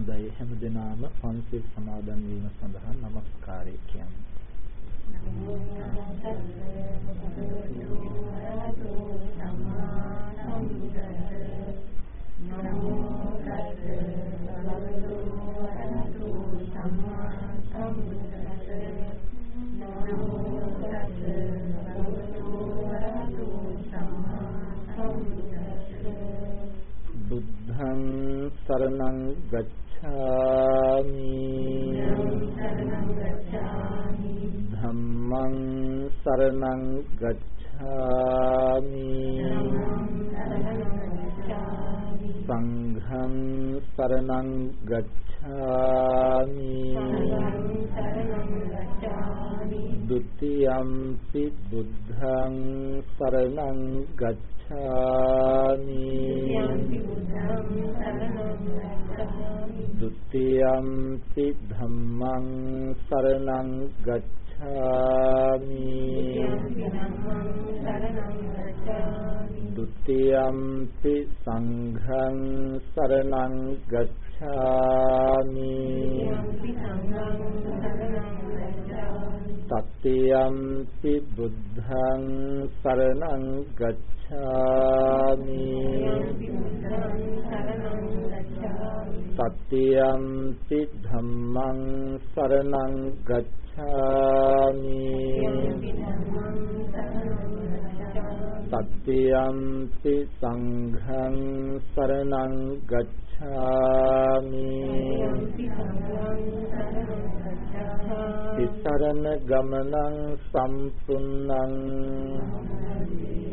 හොඳයි හැමදෙනාම පන්සිල් සමාදන් වීම සඳහා নমස්කාරය කියන්නේ. නමෝ බුද්ධං සරණං ගච්ඡාමි। ධම්මං සරණං ගච්ඡාමි। සංඝං සරණං ගච්ඡාමි। ဒ ුතියම්පි බුද්ධං සරණං ගච්ඡාමි। ගච්ඡාමි. ဒ ුතියම්පි ධම්මං සරණං ගච්ඡාමි. ဒ ුතියම්පි සංඝං සරණං ගච්ඡාමි. තත්තියම්පි බුද්ධං සරණං ගච්ඡාමි ගච්ඡාමි। සත්‍යම්පි ධම්මං සරණං ගච්ඡාමි। සත්‍යම්පි සංඝං සරණං ගච්ඡාමි। තිසරණ ගමනං සම්පුන්නං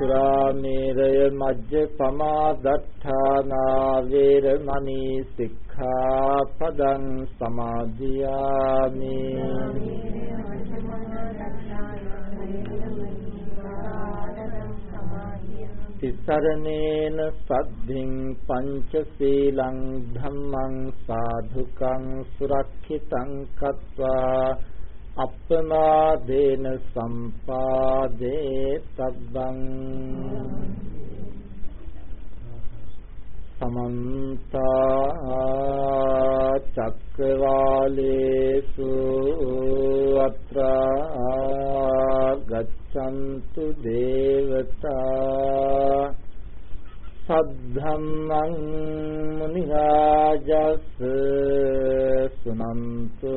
සුරාමේරය මජ්ජ පමාදත්තානා වේරමණී සික්ඛාපදං සමාදියාමි තිසරණේන සද්ධින් පංචශීලං ධම්මං සාධුකං සුරක්ෂිතං කତ୍වා අප්පමාදේන සම්පාදේ තබ්බං සමන්ත චක්කවාලේසු අත්‍රා ගච්ඡන්තු දේවතා සද්ධම්මං මුනි රාජස් සුනන්තු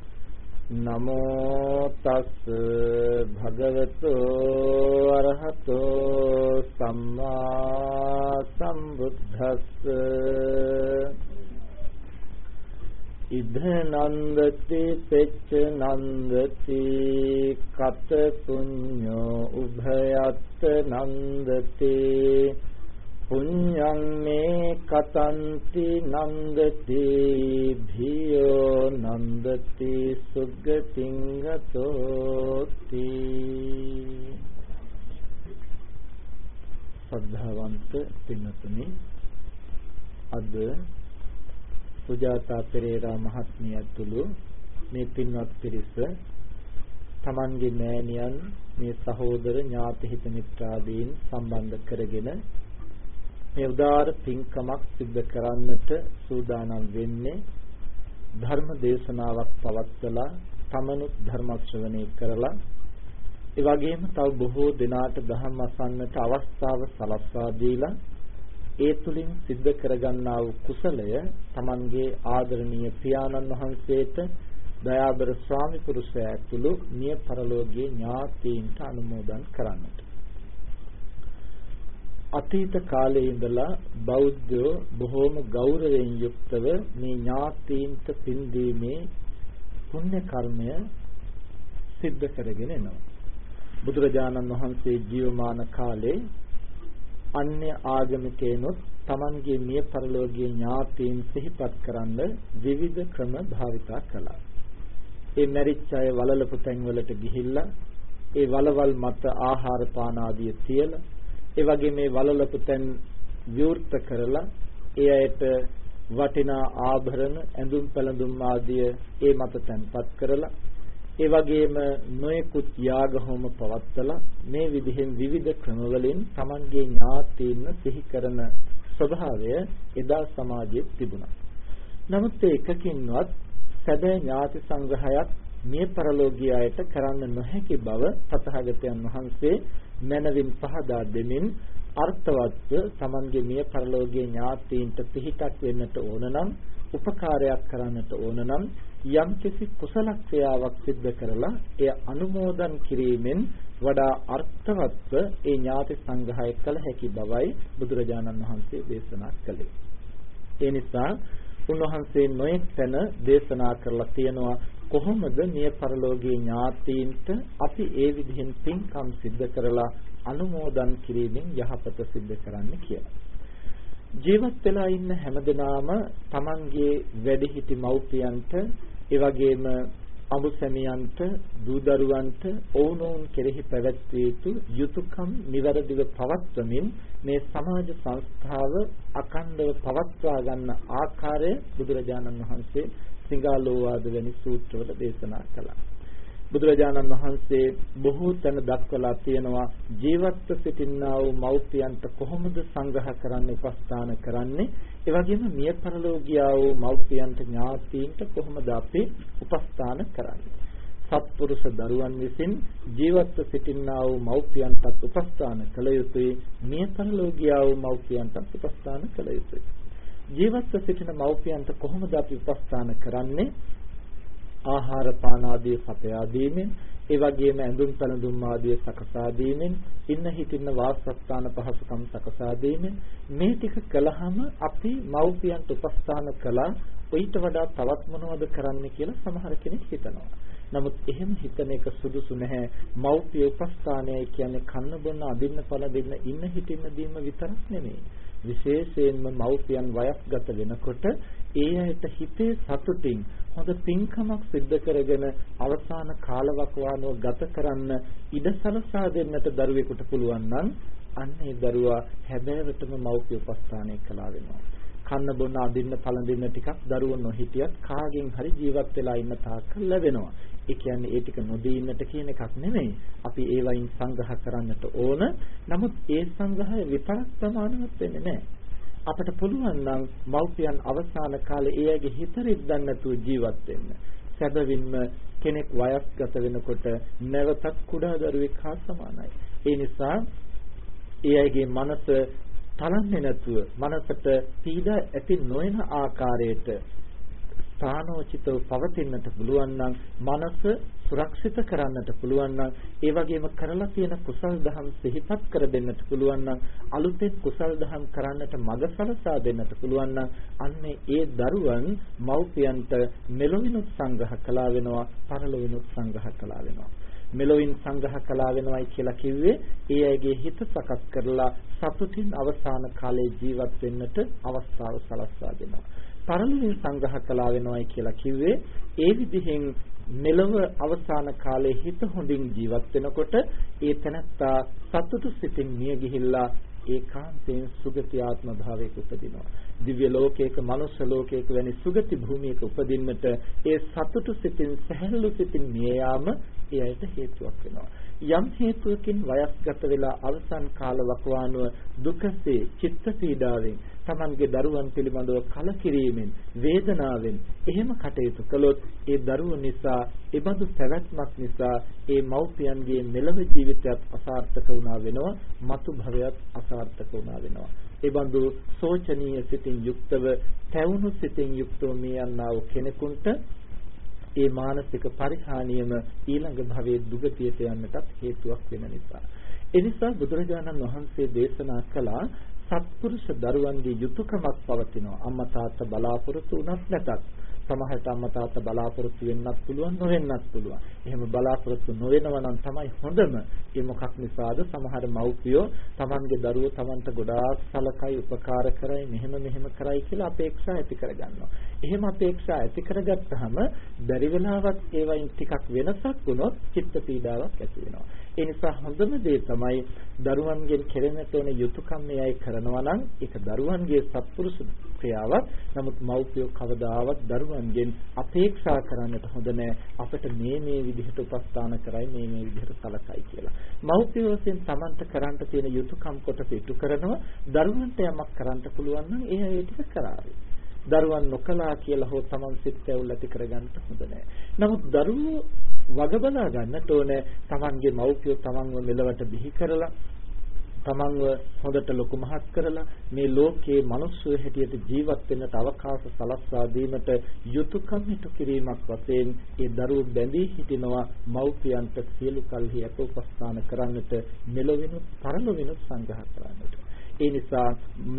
නමෝ තස් භගවතු අරහතෝ සම්මා සම්බුද්දස්ස ඉද නන්දති පෙච්ච නන්දති කත පුඤ්ඤෝ උභයත් නන්දති පුඤ්ඤං මේ කතන්ති නන්දති භියෝ නන්දති සුග්ගතින් ගතෝති සද්ධාවන්ත පින්තුනි අද සුජාතා පෙරේරා මහත්මිය ඇතුළු මේ පින්වත් පිරිස තමන්ගේ මෑණියන් මේ සහෝදර ඥාති හිත මිත්‍රාදීන් සම්බන්ධ කරගෙන මේ උදාාර පින්කමක් සිද්ධ කරන්නට සූදානම් වෙන්නේ ධර්ම දේශනාවක් පවත්වලා තමනුත් ධර්ම ශ්‍රවණය කරලා ඒ වගේම තව බොහෝ දෙනාට ධර්ම අසන්නට අවස්ථාව සලස්වා දීලා ඒ තුලින් සිද්ධ කරගන්නා වූ කුසලය තමන්ගේ ආදරණීය පියාණන් වහන්සේට දයාබර ස්වාමි පුරුෂයා ඇතුළු මිය පරලෝකීය ඥාතීන්ට අනුමෝදන් කරන්නට. අතීත කාලයේ ඉඳලා බෞද්ධයෝ බොහෝම ගෞරවයෙන් යුක්තව මේ ඥාතීන්ට පින් දීමේ පුණ්‍ය කර්මය සිද්ධ කරගෙන එනවා. බුදුරජාණන් වහන්සේ ජීවමාන කාලේ අන්‍ය ආගමිකයන්ොත් Tamanගේ මිය පරලෝකීය ඥාතීන් සිහිපත් කරන්න විවිධ ක්‍රම භාවිතා කළා. ඒ මැරිච්ච අය වලලපු තැන්වලට ගිහිල්ලා ඒ වලවල් මත ආහාර පාන ආදිය තියලා ඒ වගේ මේ වලලපු තැන් විවෘත කරලා ඒ අයට වටිනා ආභරණ ඇඳුම් පැළඳුම් ආදිය ඒ මත තැන්පත් කරලා ඒ වගේම නොයෙකුත් යාග හෝම පවත්තලා මේ විදිහෙන් විවිධ ක්‍රමවලින් Tamanගේ ඥාතීන් සිහි කරන ස්වභාවය එදා සමාජයේ තිබුණා. නමුත් ඒ එකකින්වත් සැබෑ ඥාති සංග්‍රහයක් මේ පරලෝකීයයට කරන්න නොහැකි බව තථාගතයන් වහන්සේ මනවින් පහදා දෙමින් අර්ථවත්ව Tamanගේ මිය පරලෝකීය ඥාතීන්ට පිහිටක් වෙන්නට ඕන නම් උපකාරයක් කරන්නට ඕන නම් යම්කිසි කුසල ක්‍රියාවක් සිද්ධ කරලා එය අනුමෝදන් කිරීමෙන් වඩා අර්ථවත්ව ඒ ඥාති සංග්‍රහය කළ හැකි බවයි බුදුරජාණන් වහන්සේ දේශනා කළේ. ඒ නිසා උන්වහන්සේ නොඑක් තැන දේශනා කරලා තියෙනවා කොහොමද මිය පරලෝකීය ඥාතීන්ට අපි ඒ විදිහෙන් පින්කම් සිද්ධ කරලා අනුමෝදන් කිරීමෙන් යහපත සිද්ධ කරන්න කියලා. ජීවත් වෙලා ඉන්න හැමදෙනාම Tamanගේ වැඩිහිටි මව්පියන්ට ඒ වගේම අඹ සැමියන්ට දූ දරුවන්ට ඔවුනොවුන් කෙරෙහි පැවැත්විය යුතු යුතුයකම් નિවරදිව පවත්වමින් මේ සමාජ සංස්ථාව අකණ්ඩව පවත්වා ගන්න ආකාරය බුදුරජාණන් වහන්සේ සිඟාලෝවාද වැනි සූත්‍රවල දේශනා කළා. බුදුරජාණන් වහන්සේ බොහෝ තැන දක්වලා තියෙනවා. ජීවත්ව සිටින්නා වූ මව්පියන්ට කොහොමද සංග්‍රහ කරන්න උපස්ථාන කරන්නේ? ඒ වගේම මිය පරලෝකියා වූ මව්පියන්ට ඥාතීන්ට කොහොමද අපි උපස්ථාන කරන්නේ? සත්පුරුෂ දරුවන් විසින් ජීවත්ව සිටින්නා වූ මව්පියන්ටත් උපස්ථාන කළ යුතුයි. මිය පරලෝකියා වූ මව්පියන්ටත් උපස්ථාන කළ යුතුයි. ජීවත්ව සිටින මව්පියන්ට කොහොමද අපි උපස්ථාන කරන්නේ? ආහාර පාන ආදී සපයා දීමෙන්, ඒ වගේම ඇඳුම් පැළඳුම් ආදී සකසා දීමෙන්, ඉන්න හිටින්න වාසස්ථාන පහසුකම් සකසා දීමෙන් මේ ටික කළාම අපි මව්පියන්ට උපස්ථාන කළා ඊට වඩා තවත් මොනවද කරන්න කියලා සමහර කෙනෙක් හිතනවා. නමුත් එහෙම හිතන එක සුදුසු නැහැ. මව්පිය උපස්ථානය කියන්නේ කන්න බොන්න අදින්න පළ දෙන්න ඉන්න හිටින්න දීම විතරක් නෙමෙයි. විශේෂයෙන්ම මව්පියන් වයස්ගත වෙනකොට ඒ ඇයට හිතේ සතුටින් හොඳ පින්කමක් සිද්ධ කරගෙන අවසාන කාලවකවානුව ගත කරන්න ඉඩ සලසා දෙන්නට දරුවෙකුට පුළුවන් නම් අන්න ඒ දරුවා හැබෑවටම මව්පිය උපස්ථානය කළා වෙනවා. කන්න බොන්න අඳින්න පළඳින්න ටිකක් දරුවෝ නොහිටියත් කාගෙන් හරි ජීවත් වෙලා ඉන්න තාක්ක ලැබෙනවා. ඒ කියන්නේ ඒ ටික නොදී ඉන්නට කියන එකක් නෙමෙයි. අපි ඒ වයින් සංග්‍රහ කරන්නට ඕන. නමුත් ඒ සංග්‍රහය විතරක් ප්‍රමාණවත් වෙන්නේ නැහැ. අපට පුළුවන් නම් මව්පියන් අවසාන කාලේ ඒ අයගේ හිත රිද්දන්න නැතුව ජීවත් වෙන්න. සැබවින්ම කෙනෙක් වයස්ගත වෙනකොට නැවතත් කුඩා දරුවෙක් හා සමානයි. ඒ නිසා ඒ අයගේ මනස තලන්නේ නැතුව මනසට පීඩා ඇති නොවන ආකාරයට ස්ථානෝචිතව පවතින්නට පුළුවන් නම් මනස සුරක්ෂිත කරන්නට පුළුවන් නම් ඒ වගේම කරලා තියෙන කුසල් දහම් සිහිපත් කර දෙන්නට පුළුවන් නම් අලුතෙන් කුසල් දහම් කරන්නට මඟ සලසා දෙන්නට පුළුවන් නම් අන්නේ ඒ දරුවන් මව්පියන්ට මෙලොවිනුත් සංග්‍රහ කළා වෙනවා පරලොවිනුත් සංග්‍රහ කළා වෙනවා මෙලොවින් සංග්‍රහ කළා වෙනවයි කියලා කිව්වේ ඒ අයගේ හිත සකස් කරලා සතුටින් අවසාන කාලේ ජීවත් වෙන්නට අවස්ථාව සලස්වා දෙනවා. පරලොවින් සංග්‍රහ කළා වෙනවයි කියලා කිව්වේ ඒ විදිහෙන් මෙලව අවසාන කාලේ හිත හොඳින් ජීවත් වෙනකොට ඒ තැනත්තා සතුටු සිතින් මිය ගිහිල්ලා ඒකාන්තයෙන් සුගති ආත්ම භාවයක උපදිනවා. දිව්‍ය ලෝකයක, මනුෂ්‍ය ලෝකයක වැනි සුගති භූමියක උපදින්නට ඒ සතුටු සිතින්, සැහැල්ලු සිතින් මිය යාම ඒ අයට හේතුවක් වෙනවා. යම් හේතුවකින් වයස්ගත වෙලා අවසන් කාල වකවානුව දුකසේ චිත්ත පීඩාවෙන් Tamanගේ දරුවන් පිළිබඳව කලකිරීමෙන් වේදනාවෙන් එහෙම කටයුතු කළොත් ඒ දරුවෝ නිසා ඒබඳු පැවැත්මක් නිසා ඒ මව්පියන්ගේ මෙලව ජීවිතයත් අසාර්ථක වුණා වෙනවා මතු භවයත් අසාර්ථක වුණා වෙනවා ඒබඳු සෝචනීය සිතින් යුක්තව තැවුණු සිතින් යුක්තව මේ යන්නා වූ කෙනෙකුට ඒ මානසික පරිහානියම ඊළඟ භවයේ දුගතියට යන්නටත් හේතුවක් වෙන නිසා. එනිසා බුදුරජාණන් වහන්සේ දේශනා කළා සත්පුරුෂ දරුවන්ගේ යුතුයකමක් පවතිනවා. අම්මා තාත්තා බලාපොරොත්තු වුණත් නැතත්. සමහරට අම්මා තාත්තා බලාපොරොත්තු වෙන්නත් පුළුවන් නොවෙන්නත් පුළුවන්. එහෙම බලාපොරොත්තු නොවෙනවා නම් තමයි හොඳම. ඒ මොකක් නිසාද? සමහර මව්පියෝ Tamanගේ දරුවෝ Tamanට ගොඩාක් සලකයි උපකාර කරයි මෙහෙම මෙහෙම කරයි කියලා අපේක්ෂා ඇති කරගන්නවා. එහෙම අපේක්ෂා ඇති කරගත්තාම බැරි වෙලාවත් ඒවයින් ටිකක් වෙනසක් වුණොත් චිත්ත පීඩාවක් ඇති වෙනවා. ඒ නිසා හොඳම දේ තමයි දරුවන්ගෙන් කෙරෙන්නට ඕන යුතුයකම් මේ අය කරනවා නම් ඒක දරුවන්ගේ සත්පුරුෂ ක්‍රියාවක්. නමුත් මව්පියෝ කවදාවත් දරුවන්ගෙන් අපේක්ෂා කරන්නට හොඳ නැහැ. අපිට මේ මේ විදිහට උපස්ථාන කරයි මේ මේ විදිහට සලකයි කියලා. මව්පියෝ වශයෙන් Tamanta කරන්න තියෙන යුතුයකම් කොටස ඉටු කරනවා. දරුවන්ට යමක් කරන්න පුළුවන් නම් ඒ ඒ ටික කරાવી. දරුවන් නොකලා කියලා හෝ Taman සිත් ඇවුල් ඇති කරගන්න හොඳ නැහැ. නමුත් දරුවෝ වග බලා ගන්නට ඕනේ. Tamanගේ මව්පියෝ Tamanව මෙලවට බිහි කරලා තමන්ව හොඳට ලොකු මහත් කරලා මේ ලෝකයේ මිනිස්සු හැටියට ජීවත් වෙන්නට අවකාශ සලස්වා දීමට යුතුයකම් ඉටු කිරීමක් වශයෙන් ඒ දරුවෝ බැඳී සිටිනවා මව්පියන්ට සියලු කල්හි අප උපස්ථාන කරන්නට මෙලොවිනුත් පරලොවිනුත් සංග්‍රහ කරන්නට. ඒ නිසා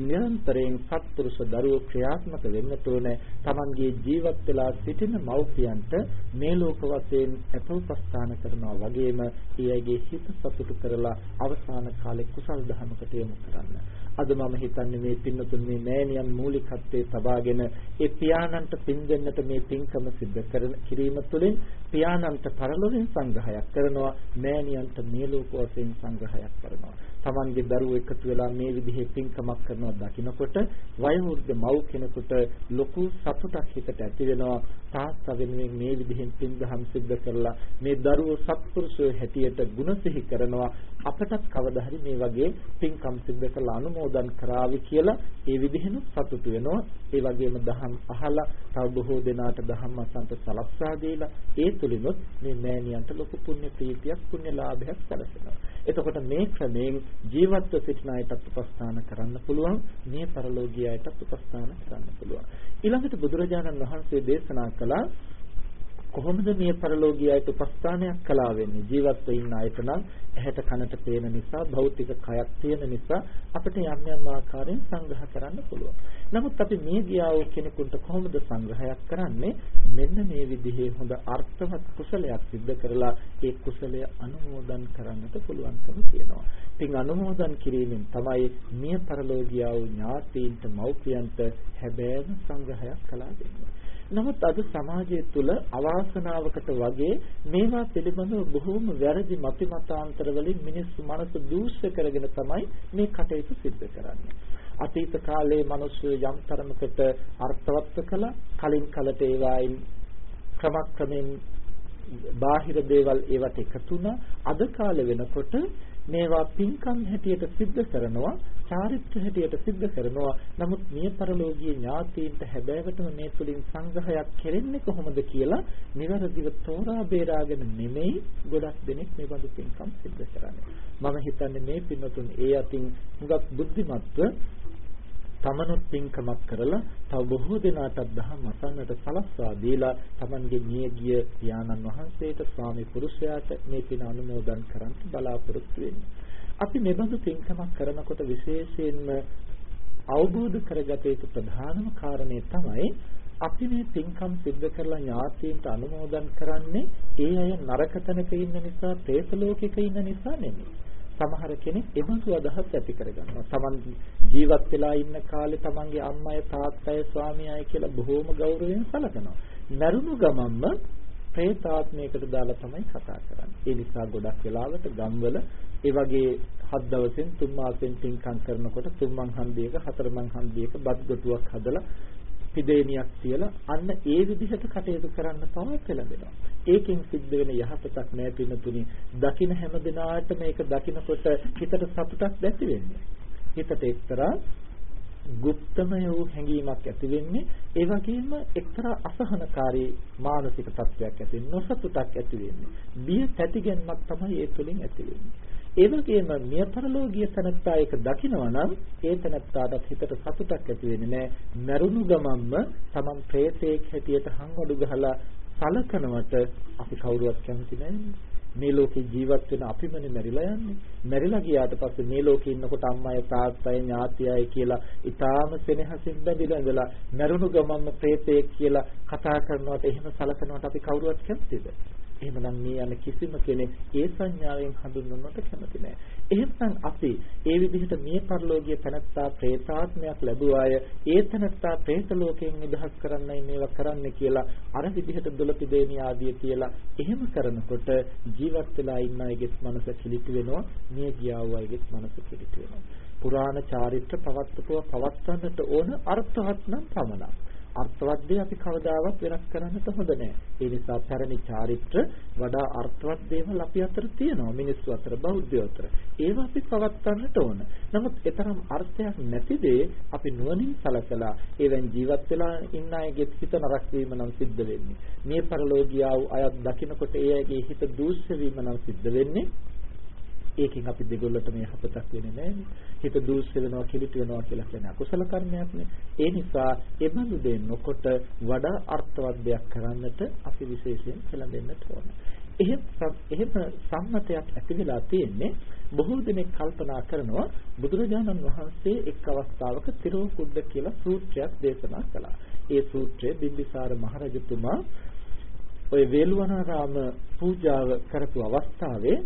නිරන්තරයෙන් සත්පුරුෂ දරුවෝ ක්‍රියාත්මක වෙන්නට ඕනේ. Tamanගේ ජීවත් වෙලා සිටින මව්පියන්ට මේ ලෝක වශයෙන් අපෝපස්ථාන කරනවා වගේම ඒ අයගේ හිත සතුටු කරලා අවසාන කාලේ කුසල් දහමකට යොමු කරන්න. අද මම හිතන්නේ මේ පින්නතුන් මේ මෑණියන් මූලිකත්වයේ තබාගෙන ඒ පියාණන්ට පින් දෙන්නට මේ පින්කම සිද්ධ කරන කිරීම තුළින් පියාණන්ට පරලොවෙන් සංග්‍රහයක් කරනවා මෑණියන්ට මේ ලෝක වශයෙන් සංග්‍රහයක් කරනවා Tamanගේ දරුවෝ එකතු වෙලා මේ විදිහේ පින්කමක් කරනවා දකිනකොට වයෝවෘද්ධ මව් කෙනෙකුට ලොකු සතුටක් හිතට ඇති වෙනවා. තාත්තා වෙනුවෙන් මේ විදිහෙන් පින්දහම් සිද්ධ කරලා මේ දරුවෝ සත්පුරුෂයෝ හැටියට ගුණසිහි කරනවා. අපටත් කවදා හරි මේ වගේ පින්කම් සිද්ධ කරලා අනුමෝදන් කරાવી කියලා ඒ විදිහෙන් සතුටු වෙනවා. ඒ වගේම දහම් අහලා තව බොහෝ දෙනාට දහම් අසන්ත සලස්සා දීලා ඒ තුලිනුත් මේ මෑණියන්ට ලොකු පුණ්‍ය ප්‍රීතියක් පුණ්‍ය ලාභයක් සැලසෙනවා. එතකොට මේ ක්‍රමයෙන් ජීවත්ව සිටින අයටත් උපස්ථාන කරන්න පුළුවන්. මේ පරලෝකීයයටත් උපස්ථාන කරන්න පුළුවන්. ඊළඟට බුදුරජාණන් වහන්සේ දේශනා කළා කොහොමද මේ පරලෝකීයයට උපස්ථානයක් කළා වෙන්නේ ජීවත්ව ඉන්න අයට නම් ඇහැට කනට පේන නිසා භෞතික කයක් තියෙන නිසා අපිට යම් යම් ආකාරයෙන් සංග්‍රහ කරන්න පුළුවන්. නමුත් අපි මේ ගියා වූ කෙනෙකුට කොහොමද සංග්‍රහයක් කරන්නේ? මෙන්න මේ විදිහේ හොඳ අර්ථවත් කුසලයක් සිද්ධ කරලා ඒ කුසලය අනුමෝදන් කරන්නට පුළුවන්කම තියෙනවා. ඉතින් අනුමෝදන් කිරීමෙන් තමයි මිය පරලෝකීය වූ ඥාතීන්ට මව්පියන්ට හැබෑම සංග්‍රහයක් කළා දෙන්නේ. නමුත් අද සමාජය තුළ අවාසනාවකට වගේ මේවා පිළිබඳව බොහෝම වැරදි මතිමතාන්තර වලින් මිනිස්සු මනස දූෂ්‍ය කරගෙන තමයි මේ කටයුතු සිද්ධ කරන්නේ. අතීත කාලයේ මිනිස්සු යම් තරමකට අර්ථවත් කළා කලින් කලට ඒවායින් ක්‍රමක්‍රමෙන් බාහිර දේවල් ඒවට එකතු වුණා අද කාලේ වෙනකොට මේවා පින්කම් හැටියට සිද්ධ කරනවා චාරිත්‍ර හැටියට සිද්ධ කරනවා නමුත් මිය පරලෝකීය ඥාතීන්ට හැබෑවටම මේ තුලින් සංග්‍රහයක් කෙරෙන්නේ කොහොමද කියලා નિවරදිව තෝරා බේරාගෙන නෙමෙයි ගොඩක් දෙනෙක් මේ බඳු පින්කම් සිද්ධ කරන්නේ මම හිතන්නේ මේ පින්වතුන් ඒ අතින් හුඟක් බුද්ධිමත්ව තමනුත් පින්කමක් කරලා තව බොහෝ දෙනාටත් දහම් අසන්නට සලස්වා දීලා Tamanගේ මියගිය පියාණන් වහන්සේට ස්වාමි පුරුෂයාට මේ පින අනුමෝදන් කරන්න බලාපොරොත්තු වෙන්නේ. අපි මෙබඳු පින්කමක් කරනකොට විශේෂයෙන්ම අවබෝධ කරගත යුතු ප්‍රධානම කාරණේ තමයි අපි මේ පින්කම් සිද්ධ කරලා ඥාතීන්ට අනුමෝදන් කරන්නේ ඒ අය නරක තැනක ඉන්න නිසා, പ്രേත ලෝකෙක ඉන්න නිසා නෙමෙයි. සමහර කෙනෙක් එබඳු අදහස් ඇති කරගන්නවා. Taman ජීවත් වෙලා ඉන්න කාලේ Tamanගේ අම්මයි තාත්තයි ස්වාමියායි කියලා බොහෝම ගෞරවයෙන් සැලකනවා. මරුණු ගමන්ම ප්‍රේතාත්මයකට දාලා තමයි කතා කරන්නේ. ඒ නිසා ගොඩක් වෙලාවට ගම්වල ඒ වගේ හත් දවසෙන් තුන් මාසෙන් පින්කම් කරනකොට තුන් මං හන්දියක හතර මං හන්දියක බත් ගොටුවක් හදලා පිදේනියක් තියලා අන්න ඒ විදිහට කටයුතු කරන්න තමයි පෙළඹෙනවා. ඒකෙන් සිද්ධ වෙන යහපතක් නෑ පින්නතුනි. දකින හැම දිනාට මේක දකිනකොට හිතට සතුටක් ඇති වෙන්නේ. හිතට එක්තරා ගුප්තමය වූ හැඟීමක් ඇති වෙන්නේ ඒ වගේම එක්තරා අසහනකාරී මානසික තත්ත්වයක් ඇති නොසතුටක් ඇති වෙන්නේ. බිය තැතිගැන්මක් තමයි ඒ තුළින් ඇති වෙන්නේ. ඒ වගේම මිය පරලෝකීය තනත්තා එක දකිනවා නම් ඒ තනත්තාට හිතට සතුටක් ඇති වෙන්නේ නැහැ මරුණු ගමම්ම තමන් ප්‍රේතයෙක් හැටියට හංගඩු ගහලා සලකනවට අපි කවුරුවත් කැමති නැහැ මේ ලෝකේ ජීවත් වෙන අපිමනේ මැරිලා යන්නේ. මැරිලා ගියාට පස්සේ මේ ලෝකේ ඉන්නකොට අම්මයි තාත්තයි ඥාතියයි කියලා ඊටාම සෙනෙහසින් බැඳිලා ඉඳලා මැරුණු ගමන්ම ප්‍රේතයෙක් කියලා කතා කරනවට එහෙම සලකනවට අපි කවුරුවත් කැමතිද? එහෙමනම් මේ යන කිසිම කෙනෙක් ඒ සංඥාවෙන් හඳුන්වන්නට කැමති නැහැ. එහෙත්නම් අපි ඒ විදිහට මේ පරිලෝකීය තනත්තා പ്രേතාත්මයක් ලැබුවාය. ඒ තනත්තා പ്രേත ලෝකයෙන් නිදහස් කරන්නයි මේවා කරන්නේ කියලා අර විදිහට දොළපිදේනිය ආදිය කියලා එහෙම කරනකොට ජීවත් වෙලා ඉන්න අයගේ මනස කිලිටි වෙනවා. මිය ගියා වූ අයගේ මනස කිලිටි වෙනවා. පුරාණ චාරිත්‍ර පවත්වපුව පවත්වන්නට ඕන අර්ථවත් නම් පමණක්. අර්ථවත් දේ අපි කවදාවත් වෙනස් කරන්නට හොඳ නැහැ. ඒ නිසා පැරණි චාරිත්‍ර වඩා අර්ථවත් දේවල් අපි අතර තියෙනවා මිනිස්සු අතර බෞද්ධයෝ අතර. ඒවා අපි පවත්වන්නට ඕන. නමුත් ඒතරම් අර්ථයක් නැති දේ අපි නුවණින් සලකලා ඒවෙන් ජීවත් වෙලා ඉන්න අයගේ හිත නරක වීම නම් සිද්ධ වෙන්නේ. මේ පරලෝකියාව අයත් දකිනකොට ඒ අයගේ හිත දූෂ්‍ය වීම නම් සිද්ධ වෙන්නේ. ඒකෙන් අපි දෙගොල්ලට මේ හපතක් වෙන්නේ නැහැ. හිත දූෂ්‍ය වෙනවා, කිලිට වෙනවා කියලා කියන්නේ අකුසල කර්මයක්නේ. ඒ නිසා ඒ බඳු දේ නොකොට වඩා අර්ථවත් දෙයක් කරන්නට අපි විශේෂයෙන් පෙළඹෙන්නට ඕන. එහෙම එහෙම සම්මතයක් ඇති වෙලා තියෙන්නේ බොහෝ දෙනෙක් කල්පනා කරනවා බුදුරජාණන් වහන්සේ එක් අවස්ථාවක තිරෝකුඩ්ඩ කියලා සූත්‍රයක් දේශනා කළා. ඒ සූත්‍රය බිම්බිසාර මහරජතුමා ඔය වේළුවනාරාම පූජාව කරපු අවස්ථාවේ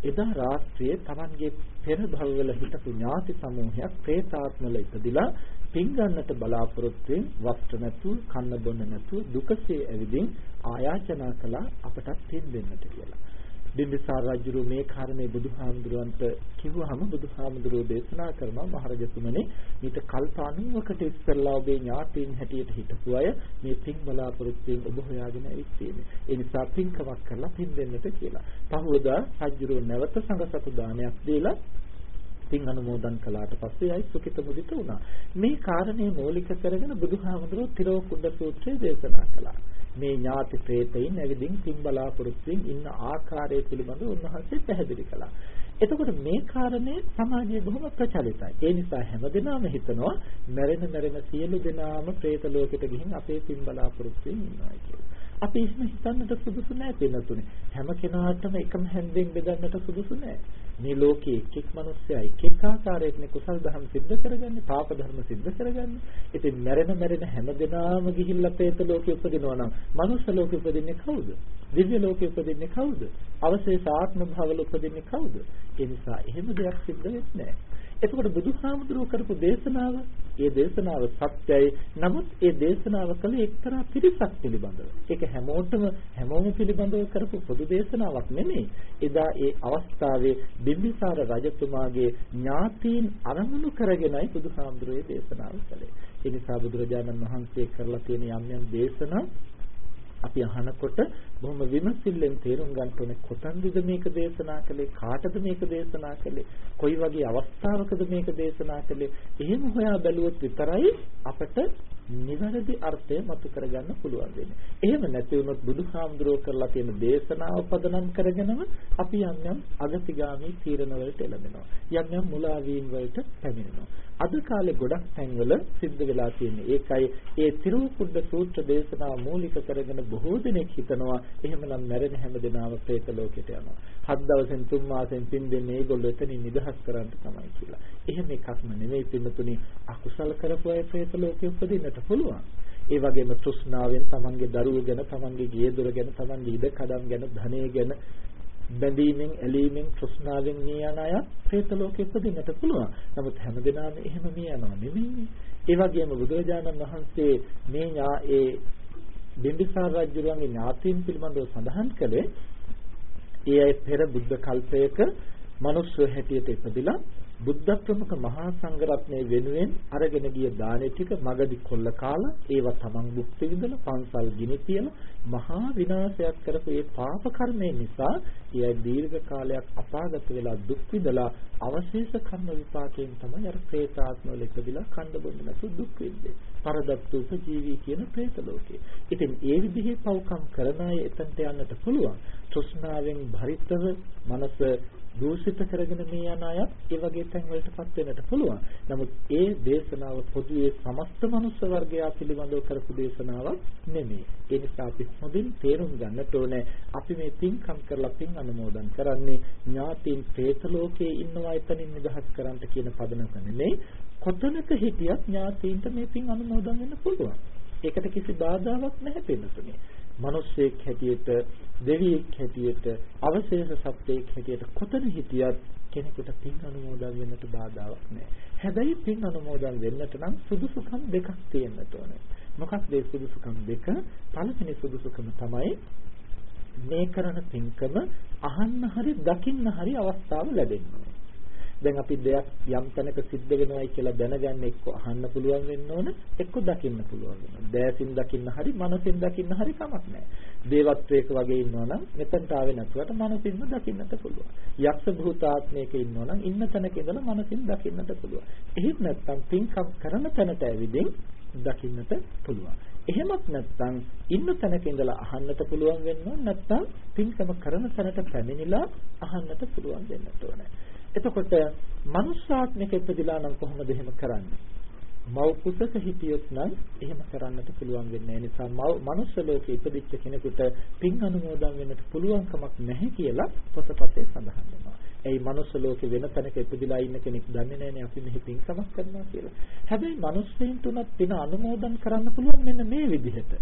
එදා රාත්‍රියේ Tamanගේ පෙර භවවල හිටපු ඥාති සමූහයක් പ്രേතාත්මල ඉපදිලා පින් ගන්නට බලාපොරොත්තු වෙන වස්ත්‍ර නැතුව කන්න බොන්න නැතුව දුකසේ ඇවිදින් ආයාචනා කළා අපටත් පින් දෙන්නට කියලා. බිම්බිසාර රජුරු මේ කර්මයේ බුදුහාමුදුරන්ට කිව්වහම බුදුහාමුදුරෝ දේශනා කරනවා මහරජතුමනි ඊට කල්ප 90කට ඉස්සෙල්ලා ඔබේ ඥාතීන් හැටියට හිටපු අය මේ පින් බලාපොරොත්තුෙන් ඔබ හොයාගෙන ඇවිත් තියෙන්නේ. ඒ නිසා පින්කමක් කරලා පින් දෙන්නට කියලා. පහවදා රජුරු නැවත සංඝසතු දානයක් දීලා පින් අනුමෝදන් කළාට පස්සේ අයි සුඛිත මුදිත වුණා. මේ කාරණේ මූලික කරගෙන බුදුහාමුදුරුවෝ තිරෝකුඩ සූත්‍රය දේශනා කළා. මේ ඥාති ප්‍රේතයින් ඇවිදින් පින් බලාපොරොත්තුෙන් ඉන්න ආකාරය පිළිබඳව උන්වහන්සේ පැහැදිලි කළා. එතකොට මේ කාරණේ සමාජයේ බොහොම ප්‍රචලිතයි. ඒ නිසා හැමදෙනාම හිතනවා මැරෙන මැරෙන සියලු දෙනාම പ്രേත ලෝකෙට ගිහින් අපේ පින් බලාපොරොත්තුෙන් ඉන්නවා කියලා. අපි එහෙම හිතන්නට සුදුසු නැහැ පින්නතුනේ. හැම කෙනාටම එකම හැන්දෙන් බෙදන්නට සුදුසු නැහැ. මේ ලෝකයේ එක් එක් මිනිස්සයා එක් එක් ආකාරයකින් කුසල් දහම් සිද්ධ කරගන්නේ, පාප ධර්ම සිද්ධ කරගන්නේ. ඉතින් මැරෙන මැරෙන හැමදෙනාම ගිහිල්ලා പ്രേත ලෝකෙ උපදිනවා නම්, මනුෂ්‍ය ලෝකෙ උපදින්නේ කවුද? දිව්‍ය ලෝකෙ උපදින්නේ කවුද? අවශේෂ ආත්ම භවවල උපදින්නේ කවුද? ඒ නිසා එහෙම දෙයක් සිද්ධ වෙන්නේ නැහැ. එතකොට බුදුහාමුදුරුව කරපු දේශනාව, ඒ දේශනාව සත්‍යයි. නමුත් ඒ දේශනාව කළේ එක්තරා පිරිසක් පිළිබඳව. ඒක හැමෝටම හැමෝම පිළිබඳව කරපු පොදු දේශනාවක් නෙමෙයි. එදා ඒ අවස්ථාවේ බිම්බිසාර රජතුමාගේ ඥාතීන් අරමුණු කරගෙනයි බුදුහාමුදුරුවේ දේශනාව කළේ. ඒ නිසා බුදුරජාණන් වහන්සේ කරලා තියෙන යම් යම් දේශනා අපි අහනකොට බොහොම විමසිල්ලෙන් තේරුම් ගන්න ඕනේ කොතනද මේක දේශනා කළේ කාටද මේක දේශනා කළේ කොයි වගේ අවස්ථාවකද මේක දේශනා කළේ එහෙම හොයා බැලුවොත් විතරයි අපට නිවැරදි අර්ථය මතු කරගන්න පුළුවන් වෙන්නේ. එහෙම නැති වුණොත් බුදුහාමුදුරුවෝ කරලා තියෙන දේශනාව පදනම් කරගෙනම අපි යම් යම් අගතිගාමී තීරණ වලට එළඹෙනවා. යම් යම් මුලාවීම් වලට පැමිණෙනවා. අද කාලේ ගොඩක් තැන්වල සිද්ධ වෙලා තියෙන්නේ. ඒකයි ඒ තිරුකුඩ සූත්‍ර දේශනාව මූලික කරගෙන බොහෝ දෙනෙක් හිතනවා එහෙමනම් මැරෙන හැම දිනම പ്രേත ලෝකෙට යනවා. හත් දවසෙන් තුන් මාසෙන් පින් දෙන්නේ ඒගොල්ලෝ එතනින් නිදහස් කරන්න තමයි කියලා. එහෙම එකක්ම නෙමෙයි පින්තුනි අකුසල කරපු අය പ്രേත ලෝකෙ උපදින්නට පුළුවන්. ඒ වගේම තෘෂ්ණාවෙන් තමන්ගේ දරුවෝ ගැන, තමන්ගේ ගිය දොර ගැන, තමන්ගේ ඉඩකඩම් ගැන, ධනය ගැන බැඳීමෙන්, ඇලීමෙන්, තෘෂ්ණාවෙන් මේ යන අය പ്രേත ලෝකෙ උපදින්නට පුළුවන්. නමුත් හැමදෙනාම එහෙම මේ යනවා නෙමෙයි. ඒ වගේම බුදුරජාණන් වහන්සේ මේ ඥා ඒ බිම්බිසාර රජුගේ ඥාතීන් පිළිබඳව සඳහන් කළේ ඒ අය පෙර බුද්ධ කල්පයක මනුස්ස හැටියට ඉපදිලා බුද්ධ ප්‍රමුඛ මහා සංඝරත්නයේ වෙනුවෙන් අරගෙන ගිය දානෙ ටික මගදී කොල්ල කාලා ඒවා තමන් භුක්ති විඳලා පන්සල් ගිනි තියලා මහා විනාශයක් කරපු ඒ පාප කර්මය නිසා ඒ දීර්ඝ කාලයක් අපාගත වෙලා දුක් විඳලා අවශේෂ කර්ම විපාකයෙන් තමයි අර പ്രേතාත්මවල ඉපදිලා කඳ බොන්න නැතු දුක් වෙන්නේ. පරදත්තුප ජීවි කියන പ്രേත ලෝකේ. ඉතින් ඒ විදිහේ පව්කම් කරන අය එතනට යන්නට පුළුවන්. තෘෂ්ණාවෙන් භරිතව මනස දූෂිත කරගෙන මේ යන අයත් ඒ වගේ තැන් වලටපත් වෙන්නට පුළුවන්. නමුත් ඒ දේශනාව පොදුවේ සමස්ත මනුස්ස වර්ගයා පිළිබඳව කරපු දේශනාවක් නෙමෙයි. ඒ නිසා අපි හොඳින් තේරුම් ගන්නට ඕනේ අපි මේ පින්කම් කරලා පින් අනුමෝදන් කරන්නේ ඥාතීන් പ്രേත ලෝකයේ ඉන්නවා එතනින් නිදහස් කරන්නට කියන පදනක නෙමෙයි. කොතනක හිටියත් ඥාතීන්ට මේ පින් අනුමෝදන් වෙන්න පුළුවන්. ඒකට කිසි බාධාවක් නැහැ පින්නතුනේ. මිනිස්සෙක් හැටියට දෙවියෙක් හැටියට අවශේෂ සත්වයෙක් හැටියට කොතන හිටියත් කෙනෙකුට පින් අනුමෝදන් වෙන්නට බාධාවක් නැහැ. හැබැයි පින් අනුමෝදන් වෙන්නට නම් සුදුසුකම් දෙකක් තියෙන්නට ඕනේ. මොකක්ද ඒ සුදුසුකම් දෙක? පළවෙනි සුදුසුකම තමයි මේ කරන පින්කම අහන්න හරි දකින්න හරි අවස්ථාව ලැබෙන්නේ. දැන් අපි දෙයක් යම් තැනක සිද්ධ වෙනවයි කියලා දැනගන්න එක්ක අහන්න පුළුවන් වෙන්න ඕන එක්ක දකින්න පුළුවන් වෙනවා. දෑසින් දකින්න හරි මනසින් දකින්න හරි කමක් නැහැ. දේවත්වයක වගේ ඉන්නවනම් මෙතනට ආවේ නැතුවට මනසින්ම දකින්නට පුළුවන්. යක්ෂ භූතාත්මයක ඉන්නවනම් ඉන්න තැනක ඉඳලා මනසින් දකින්නට පුළුවන්. එහෙත් නැත්නම් පින්කම් කරන තැනට ඇවිදින් දකින්නට පුළුවන්. එහෙමත් නැත්නම් ඉන්න තැනක ඉඳලා අහන්නට පුළුවන් වෙන්න නැත්නම් පින්කම කරන තැනට පැමිණිලා අහන්නට පුළුවන් වෙන්නට ඕනේ. එතකොට මනුෂ්‍යාත්මික ඉපදිලා නම් කොහොමද එහෙම කරන්නේ? මව් කුසක හිටියොත් නම් එහෙම කරන්නට පුළුවන් වෙන්නේ නැහැ. නිසා මව් මනුෂ්‍ය ලෝකේ ඉපදිච්ච කෙනෙකුට පින් අනුමෝදන් වෙන්නට පුළුවන් කමක් නැහැ කියලා පොතපතේ සඳහන් වෙනවා. එයි මනුෂ්‍ය ලෝකේ වෙන තැනක ඉපදිලා ඉන්න කෙනෙක් දන්නේ නැහැනේ අපි මෙහි පින්කමක් කරනවා කියලා. හැබැයි මනුස්සයින්ට උනත් පින අනුමෝදන් කරන්න පුළුවන් මෙන්න මේ විදිහට.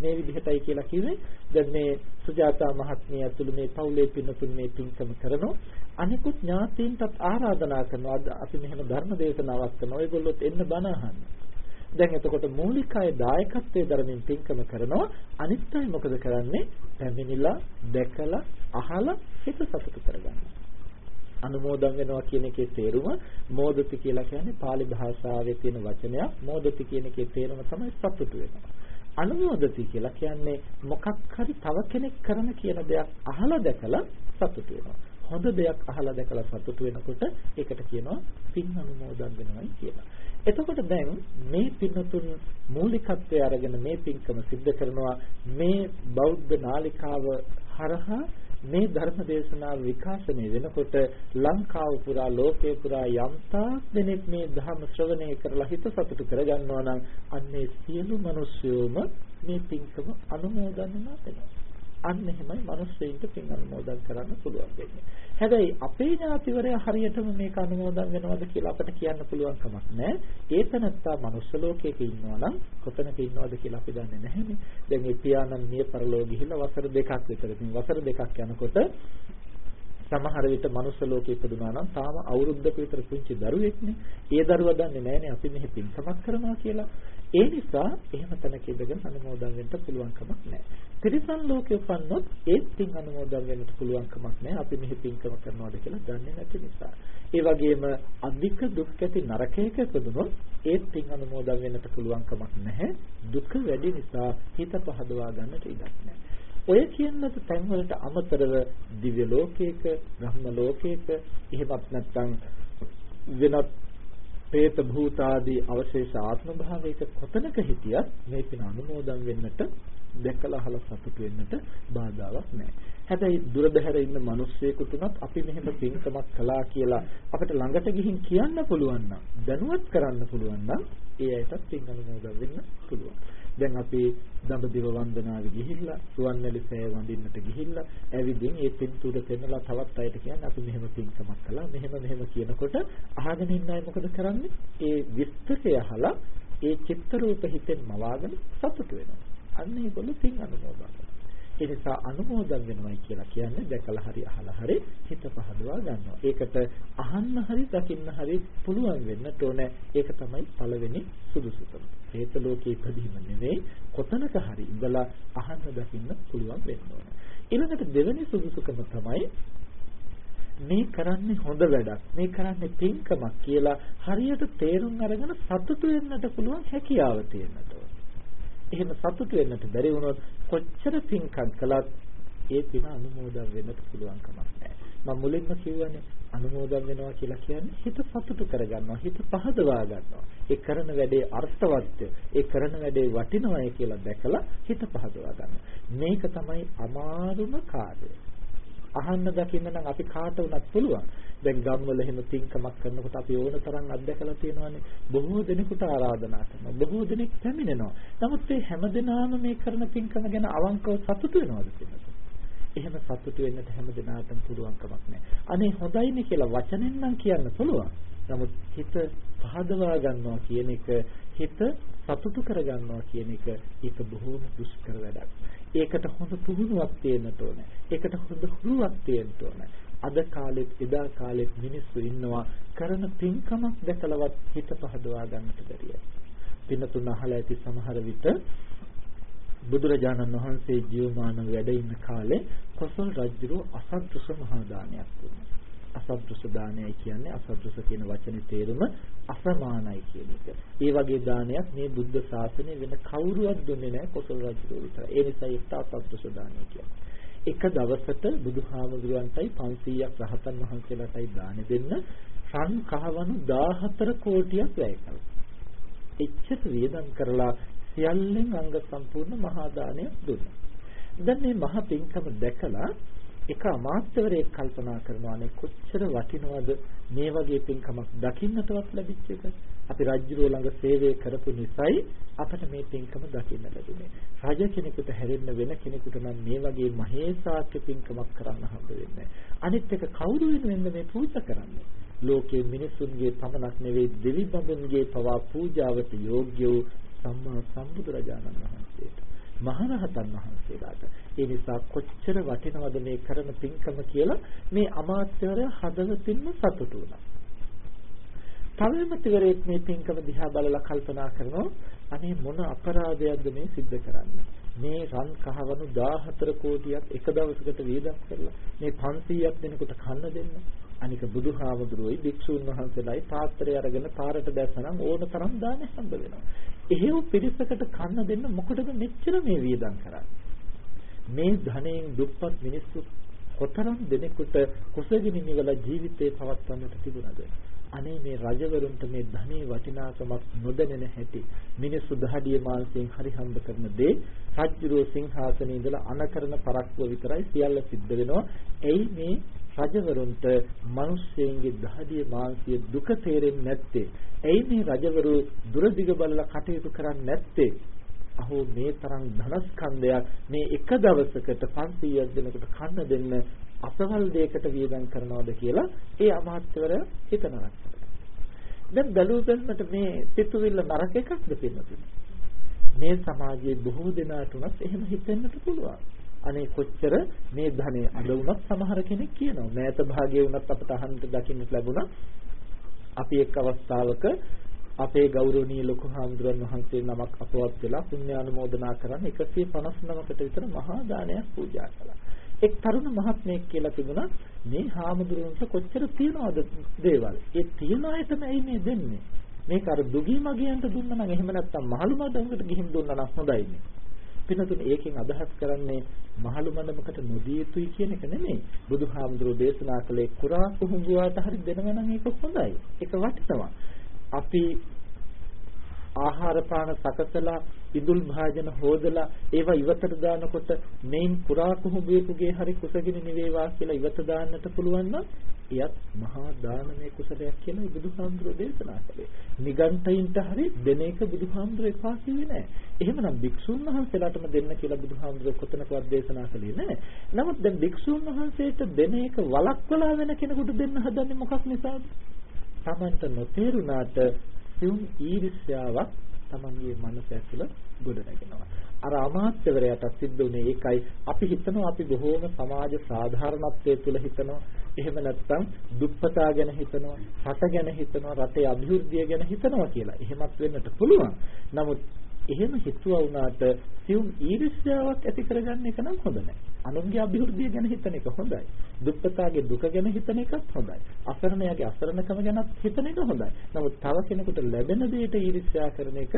මේ විදිහටයි කියලා කිව්වේ. දැන් මේ සුජාතා මහත්මිය ඇතුළු මේ පවුලේ පින්නතුන් මේ පින්කම කරනවා. අනිකුත් ඥාතීන්ටත් ආරාධනා කරනවා. අපි මෙහෙම ධර්ම දේශනාවක් කරනවා. ඒගොල්ලොත් එන්න බණ අහන්න. දැන් එතකොට මූලිකයි දායකත්වයේ ධර්මයෙන් පින්කම කරනවා. අනිත් අය මොකද කරන්නේ? පැමිණිලා, දැකලා, අහලා හිත සතුට කරගන්නවා. අනුමෝදන් වෙනවා කියන එකේ තේරුම මෝදති කියලා කියන්නේ pāli භාෂාවේ තියෙන වචනයක්. මෝදති කියන එකේ තේරුම තමයි සතුටු වෙනවා. අනුමෝදති කියලා කියන්නේ මොකක් හරි තව කෙනෙක් කරන කියන දෙයක් අහලා දැකලා සතුටු වෙනවා. හොඳ දෙයක් අහලා දැකලා සතුටු වෙනකොට ඒකට කියනවා පින් අනුමෝදන් වෙනවයි කියලා. එතකොට දැන් මේ පින්නතුන් මූලිකත්වයේ අරගෙන මේ පින්කම සිද්ධ කරනවා මේ බෞද්ධ නාලිකාව හරහා මේ ධර්ම දේශනාව විකාශනය වෙනකොට ලංකාව පුරා ලෝකේ පුරා යම්තා දෙනෙක් මේ ධර්ම ශ්‍රවණය කරලා හිත සතුටු කරගන්නවා නම් අන්නේ සියලු මිනිස්යෝම මේ පින්කම අනුමෝදන් වෙනවා. අන්න එහෙමයි මිනිස්සෙයින්ට පින් අනුමෝදන් කරන්න පුළුවන් වෙන්නේ. හැබැයි අපේ ඥාතිවරයා හරියටම මේක අනුමෝදන් වෙනවද කියලා අපිට කියන්න පුළුවන් කමක් නැහැ. ඒතනත්තා මනුස්ස ලෝකයක ඉන්නවා නම් කොතනක ඉන්නවද කියලා අපි දන්නේ නැහැනේ. දැන් ඒ පියාණන් මිය පරලෝ ගිහිල්ලා වසර දෙකක් විතර ඉතින් වසර දෙකක් යනකොට සමහර විට මනුස්ස ලෝකෙ ඉපදුනා නම් තාම අවුරුද්දක විතර පුංචි දරුවෙක්නේ. ඒ දරුවා දන්නේ නැහනේ අපි මෙහි පින්කමක් කරනවා කියලා. ඒ නිසා එහෙම තැනක ඉඳගෙන අනුමෝදන් වෙන්න පුළුවන් කමක් නැහැ. තිරිසන් ලෝකේ උපන්නොත් ඒත් පින් අනුමෝදන් වෙන්න පුළුවන් කමක් නැහැ. අපි මෙහි පින්කම කරනවාද කියලා දන්නේ නැති නිසා. ඒ වගේම අධික දුක් ඇති නරකයක ඉපදුනොත් ඒත් පින් අනුමෝදන් වෙන්නට පුළුවන් කමක් නැහැ. දුක වැඩි නිසා හිත පහදවා ගන්නට ඉඩක් නැහැ. ඔය කියනත් තැන් වලට අමතරව දිව්‍ය ලෝකයක, බ්‍රහ්ම ලෝකයක, එහෙමත් නැත්නම් වෙනත් പ്രേත භූත ආදී අවශේෂ ආත්ම භාවයක කොතනක හිටියත් මේ පින අනුමෝදන් වෙන්නට දැකලා අහලා සතුට වෙන්නට බාධාවක් නැහැ. හැබැයි දුරදැහැර ඉන්න මිනිස්සෙකුට උනත් අපි මෙහෙම පින්කමක් කළා කියලා අපිට ළඟට ගිහින් කියන්න පුළුවන් නම් දැනුවත් කරන්න පුළුවන් නම් ඒ අයටත් පින් අනුමෝදන් වෙන්න පුළුවන්. දැන් අපි දඹදිව වන්දනාවේ ගිහිල්ලා රුවන්වැලි සෑය වඳින්නට ගිහිල්ලා ඇවිදින් ඒ පින්තූර පෙන්නලා තවත් අයට කියන්නේ අපි මෙහෙම පින්කමක් කළා මෙහෙම මෙහෙම කියනකොට අහගෙන ඉන්න අය මොකද කරන්නේ ඒ විස්තරය අහලා ඒ චිත්ත රූප හිතෙන් මවාගෙන සතුට වෙනවා. අන්න ඒගොල්ලෝ පින් අනුමෝදන් කරනවා. ඒ නිසා අනුමෝදන් වෙනවයි කියලා කියන්නේ දැකලා හරි අහලා හරි හිත පහදවා ගන්නවා. ඒකට අහන්න හරි දකින්න හරි පුළුවන් වෙන්නට ඕන. ඒක තමයි පළවෙනි සුදුසුකම. හේත ලෝකේ ඉපදීම නෙවෙයි කොතනක හරි ඉඳලා අහන්න දකින්න පුළුවන් වෙන්න ඕන. ඊළඟට දෙවෙනි සුදුසුකම තමයි මේ කරන්නේ හොඳ වැඩක් මේ කරන්නේ පින්කමක් කියලා හරියට තේරුම් අරගෙන සතුටු වෙන්නට පුළුවන් හැකියාව තියෙනට එහෙම සතුටු වෙන්නට බැරි වුණොත් කොච්චර පින්කම් කළත් ඒ පින අනුමෝදන් වෙන්නට පුළුවන් කමක් නැහැ. මම මුලින්ම කියවනේ අනුමෝදන් වෙනවා කියලා කියන්නේ හිත සතුටු කරගන්නවා, හිත පහදවා ගන්නවා. ඒ කරන වැඩේ අර්ථවත්ය, ඒ කරන වැඩේ වටිනවයි කියලා දැකලා හිත පහදවා ගන්නවා. මේක තමයි අමාරුම කාර්යය. අහන්න දකින්න නම් අපි කාට වුණත් පුළුවන්. දැන් ගම්වල එහෙම පින්කමක් කරනකොට අපි ඕන තරම් අත්දැකලා තියෙනවානේ. බොහෝ දෙනෙකුට ආරාධනා කරනවා. බොහෝ දෙනෙක් පැමිණෙනවා. නමුත් මේ හැමදෙනාම මේ කරන පින්කම ගැන අවංකව සතුටු වෙනවද කියලා? එහෙම සතුටු වෙන්නට හැමදෙනාටම පුළුවන් කමක් නැහැ. අනේ හොඳයිනේ කියලා වචනෙන් නම් කියන්න පුළුවන්. නමුත් හිත පහදවා ගන්නවා කියන එක හිත සතුටු කර ගන්නවා කියන එක ඒක බොහෝම දුෂ්කර වැඩක්. ඒකට හොඳ පුහුණුවක් තියෙන්න ඕනේ. ඒකට හොඳ හුරුවක් තියෙන්න ඕනේ. අද කාලෙත් එදා කාලෙත් මිනිස්සු ඉන්නවා කරන පින්කමක් දැකලවත් හිත පහදවා ගන්නට බැරිය. පින්නතුන් අහලා ඇති සමහර විට බුදුරජාණන් වහන්සේ ජීවමානව වැඩ ඉන්න කාලේ කොසල් රජුගේ අසත්‍රුස මහා දානයක් දුන්නා. අසත්‍රුස දානයයි කියන්නේ අසත්‍රුස කියන වචනේ තේරුම අසමානයි කියන එක. ඒ වගේ දානයක් මේ බුද්ධ ශාසනය වෙන කවුරුවත් දුන්නේ නැහැ කොසල් රජුගේ විතරයි. ඒ නිසා ඒකට අසත්‍රුස දානය කියන්නේ. එක දවසට බුදුහාමුදුරන්ටයි 500ක් රහතන් වහන්සේලාටයි දාන දෙන්න රන් කහවණු 14 කෝටියක් වැය කළා. එච්චර වියදම් කරලා සියල්ලෙන් අංග සම්පූර්ණ මහා දානයක් දුන්නා. දැන් මේ මහ පින්කම දැකලා එක අමාත්‍යවරයෙක් කල්පනා කරනවානේ කොච්චර වටිනවද මේ වගේ පින්කමක් දකින්නටවත් ලැබිච්ච එක. අපි රජුරෝ ළඟ සේවය කරපු නිසායි අපට මේ පින්කම දකින්න ලැබුණේ. රජ කෙනෙකුට හැරෙන්න වෙන කෙනෙකුට නම් මේ වගේ මහේසාක්‍ය පින්කමක් කරන්න හම්බ වෙන්නේ අනිත් එක කවුරු වෙනුවෙන්ද මේ පූජා කරන්නේ? ලෝකයේ මිනිසුන්ගේ පමණක් නෙවෙයි දෙවි බඹුන්ගේ පවා පූජාවට යෝග්‍ය වූ සම්මා සම්බුදුරජාණන් වහන්සේට මහරහතන් වහන්සේලාට. ඒ නිසා කොච්චර වටිනවද මේ කරන පින්කම කියලා මේ අමාත්‍යවරයා හදවතින්ම සතුටු වුණා. තවමතිවරයෙක් මේ පින්කම දිහා බලලා කල්පනා කරනවා අනේ මොන අපරාධයක්ද මේ සිද්ධ කරන්නේ? මේ රන් කහවණු 14 කෝටියක් එක දවසකට වියදම් කරලා මේ 500ක් දෙනෙකුට කන්න දෙන්න. අනික බුදුහාමුදුරුවෝයි භික්ෂුන් වහන්සේලායි පාත්‍රය අරගෙන පාරට දැස්සනම් ඕන තරම් දාන හම්බ වෙනවා. එහෙව් පිරිසකට කන්න දෙන්න මොකටද මෙච්චර මේ වියදම් කරන්නේ? මේ ධනයෙන් දුප්පත් මිනිස්සු කොතරම් දෙනෙකුට කුසගිනි නිවල ජීවිතේ පවත්වන්නට තිබුණද? අනේ මේ රජවරුන්ට මේ ධනේ වටිනාකමක් නොදැනෙන හැටි මිනිස්සු දහඩිය මාංශයෙන් හරි හම්බ කරන දේ රජ්ජුරෝ සිංහාසනේ ඉඳලා අනකරන පරක්කුව විතරයි සියල්ල සිද්ධ වෙනවා. එයි මේ රජවරුන්ට මිනිස්සෙන්ගේ දහදිය මාංශයේ දුක තේරෙන්නේ නැත්තේ. ඇයි මේ රජවරු දුරදිග බලලා කටයුතු කරන්නේ නැත්තේ? අහෝ මේ තරම් ධනස්කන්ධයක් මේ එක දවසකට 500ක් දෙනෙකුට කන්න දෙන්න අසවල් දෙයකට වියදම් කරනවද කියලා ඒ අමාත්‍යවරයා හිතනවා. දැන් බැලුව බැලමට මේ සිතුවිල්ල නරක එකක්ද පින්නතුනි? මේ සමාජයේ බොහෝ දෙනාට උනත් එහෙම හිතෙන්නට පුළුවන්. අනේ කොච්චර මේ ධනෙ අද වුණත් සමහර කෙනෙක් කියනවා මෑත භාගයේ වුණත් අපට අහන්නට දකින්නට ලැබුණා අපි එක් අවස්ථාවක අපේ ගෞරවනීය ලොකු හාමුදුරන් වහන්සේ නමක් අපවත් වෙලා පුණ්‍යානුමෝදනා කරන් 159කට විතර මහා දානයක් පූජා කළා. එක් තරුණ මහත්මයෙක් කියලා තිබුණා මේ හාමුදුරුවන්ට කොච්චර තියනවද දේවල්. ඒ තියන අයටම ඇයි මේ දෙන්නේ? මේක අර දුගී මගියන්ට දුන්නා නම් එහෙම නැත්තම් මහලු මඩමකට ගිහින් දුන්නා නම් හොඳයිනේ. පිනතුනේ ඒකෙන් අදහස් කරන්නේ මහලු මණ්ඩමකට නොදිය යුතුයි කියන එක නෙමෙයි. බුදුහාමුදුරෝ දේශනා කළේ කුරා කුහුඹුවාට හරි දෙනවා නම් ඒක හොඳයි. ඒක වටිනවා. අපි ආහාර පාන සකසලා ඉදුල් භාජන හොදලා ඒවා ඉවතට දානකොට මේන් පුරා කුහුඹුවෙකුගේ හරි කුසගිනි නිවේවා කියලා ඉවත දාන්නට පුළුවන් නම් එයත් මහා දානමය කුසලයක් කියලා බුදුහාමුදුරෝ දේශනා කළේ. නිගන්ඨයින්ට හරි දෙන එක බුදුහාමුදුරෝ එපා කිව්වේ නෑ. එහෙමනම් භික්ෂුන් වහන්සේලාටම දෙන්න කියලා බුදුහාමුදුරෝ කොතනකවත් දේශනා කළේ නෑ. නමුත් දැන් භික්ෂුන් වහන්සේට දෙන එක වළක්වලා වෙන කෙනෙකුට දෙන්න හදන්නේ මොකක් නිසාද? Tamanට නොතේරුණාට සියුම් ඊර්ෂ්‍යාවක් තමන්ගේ මනස ඇතුළ ගොඩ නැගෙනවා. අර අමාත්‍යවරයාට සිද්ධ වුණේ ඒකයි. අපි හිතනවා අපි බොහෝම සමාජ සාධාරණත්වයේ තුල හිතනවා. එහෙම නැත්නම් දුප්පතා ගැන හිතනවා, රට ගැන හිතනවා, රටේ අභිවෘද්ධිය ගැන හිතනවා කියලා. එහෙමත් වෙන්නට පුළුවන්. නමුත් එහෙම හිතුවා වුණාට සියුම් ඊර්ෂ්‍යාවක් ඇති කරගන්න එක නම් හොඳ නැහැ. අනුන්ගේ අභිවෘද්ධිය ගැන හිතන එක හොඳයි. දුප්පතාගේ දුක ගැන හිතන එකත් හොඳයි. අසරණයාගේ අසරණකම ගැනත් හිතන එක හොඳයි. නමුත් තව කෙනෙකුට ලැබෙන දෙයට ඊර්ෂ්‍යා කරන එක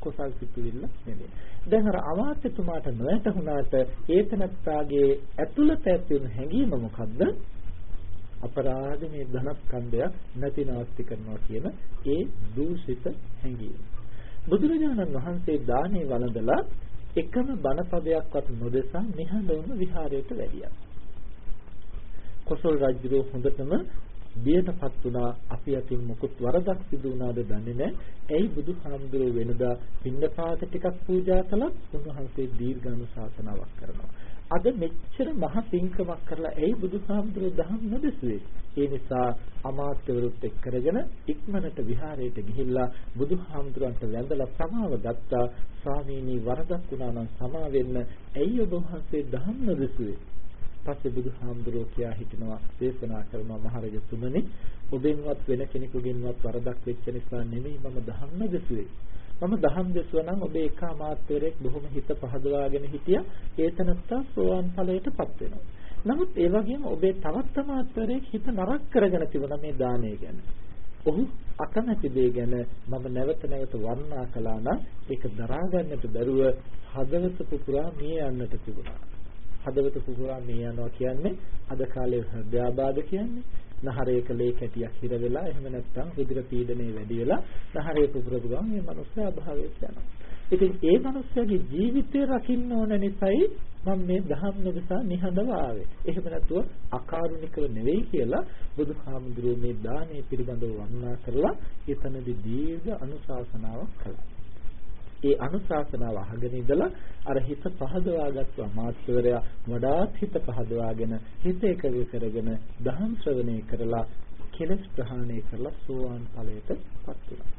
කුසල් සිතුවිල්ල නෙමෙයි. දැන් අර අමාත්‍යතුමාට නොයටුණාට ඒතනත්තාගේ ඇතුළත ඇති වෙන හැඟීම මොකද්ද? අපරාධ මේ ධනස්කන්ධය නැතිනාස්ති කරනවා කියන ඒ දූෂිත හැඟීම. බුදුරජාණන් වහන්සේ දානේ වළඳලා එකම බණපදයක්වත් නොදෙසා නිහඬවම විහාරයට වැඩියා. කොසල් රජුගේ හොඳටම බියටපත් වුණා අපි අතින් මොකුත් වරදක් සිදු වුණාද දන්නේ නැහැ. ඇයි බුදුහාමුදුරුවෝ වෙනදා පින්නපාත ටිකක් පූජා කළත් උන්වහන්සේ දීර්ඝානුශාසනාවක් කරනවා. අද මෙච්චර මහ පිංකමක් කරලා ඇයි බුදුහාමුදුරුවෝ දහම් නොදෙසුවේ? ඒ නිසා අමාත්‍යවරුත් එක් කරගෙන ඉක්මනට විහාරයට ගිහිල්ලා බුදුහාමුදුරන්ට වැඳලා සමාව ගත්තා. ස්වාමීනි වරදක් වුණා නම් සමා වෙන්න. ඇයි ඔබ වහන්සේ දහම් නොදෙසුවේ? පස්සේ බුදුහාමුදුරුවෝ කියා හිටිනවා දේශනා කරනවා මහරජතුමනි ඔබෙන්වත් වෙන කෙනෙකුගෙන්වත් වරදක් වෙච්ච නිසා නෙමෙයි මම දහම් නොදෙසුවේ මම දහම් දෙසුවා නම් ඔබේ එක අමාත්‍යවරයෙක් බොහොම හිත පහදවාගෙන හිටියා. ඒතනත්තා සෝවාන් ඵලයටපත් වෙනවා. නමුත් ඒ වගේම ඔබේ තවත් අමාත්‍යවරයෙක් හිත නරක කරගෙන තිබුණා මේ දානය ගැන. ඔහු අකමැති දේ ගැන මම නැවත නැවත වර්ණනා කළා නම් ඒක දරා ගන්නට බැරුව හදවත පුපුරා මිය යන්නට තිබුණා. හදවත පුපුරා මේ යනවා කියන්නේ අද කාලේ හෘදයාබාධ කියන්නේ. නහරයක ලේ කැටියක් හිර වෙලා එහෙම නැත්නම් රුධිර පීඩනය වැඩි වෙලා නහරේ පුපුරපු ගමන් මේ මනුස්සයා අභාවයට යනවා. ඉතින් ඒ මනුස්සයාගේ ජීවිතය රකින්න ඕන නිසායි මම මේ දහම් නොදසා නිහඬව ආවේ. එහෙම නැතුව අකාරුණිකව නෙවෙයි කියලා බුදුහාමුදුරුවෝ මේ දානය පිළිබඳව වර්ණනා කරලා එතනදී දීර්ඝ අනුශාසනාවක් කළා. ඒ අනුශාසනාව අහගෙන ඉඳලා අර හිත පහදවාගත්තු අමාත්‍යවරයා වඩාත් හිත පහදවාගෙන හිත එකග කරගෙන දහම් ශ්‍රවණය කරලා කෙලස් ප්‍රහාණය කරලා සෝවාන් ඵලයටපත් වුණා.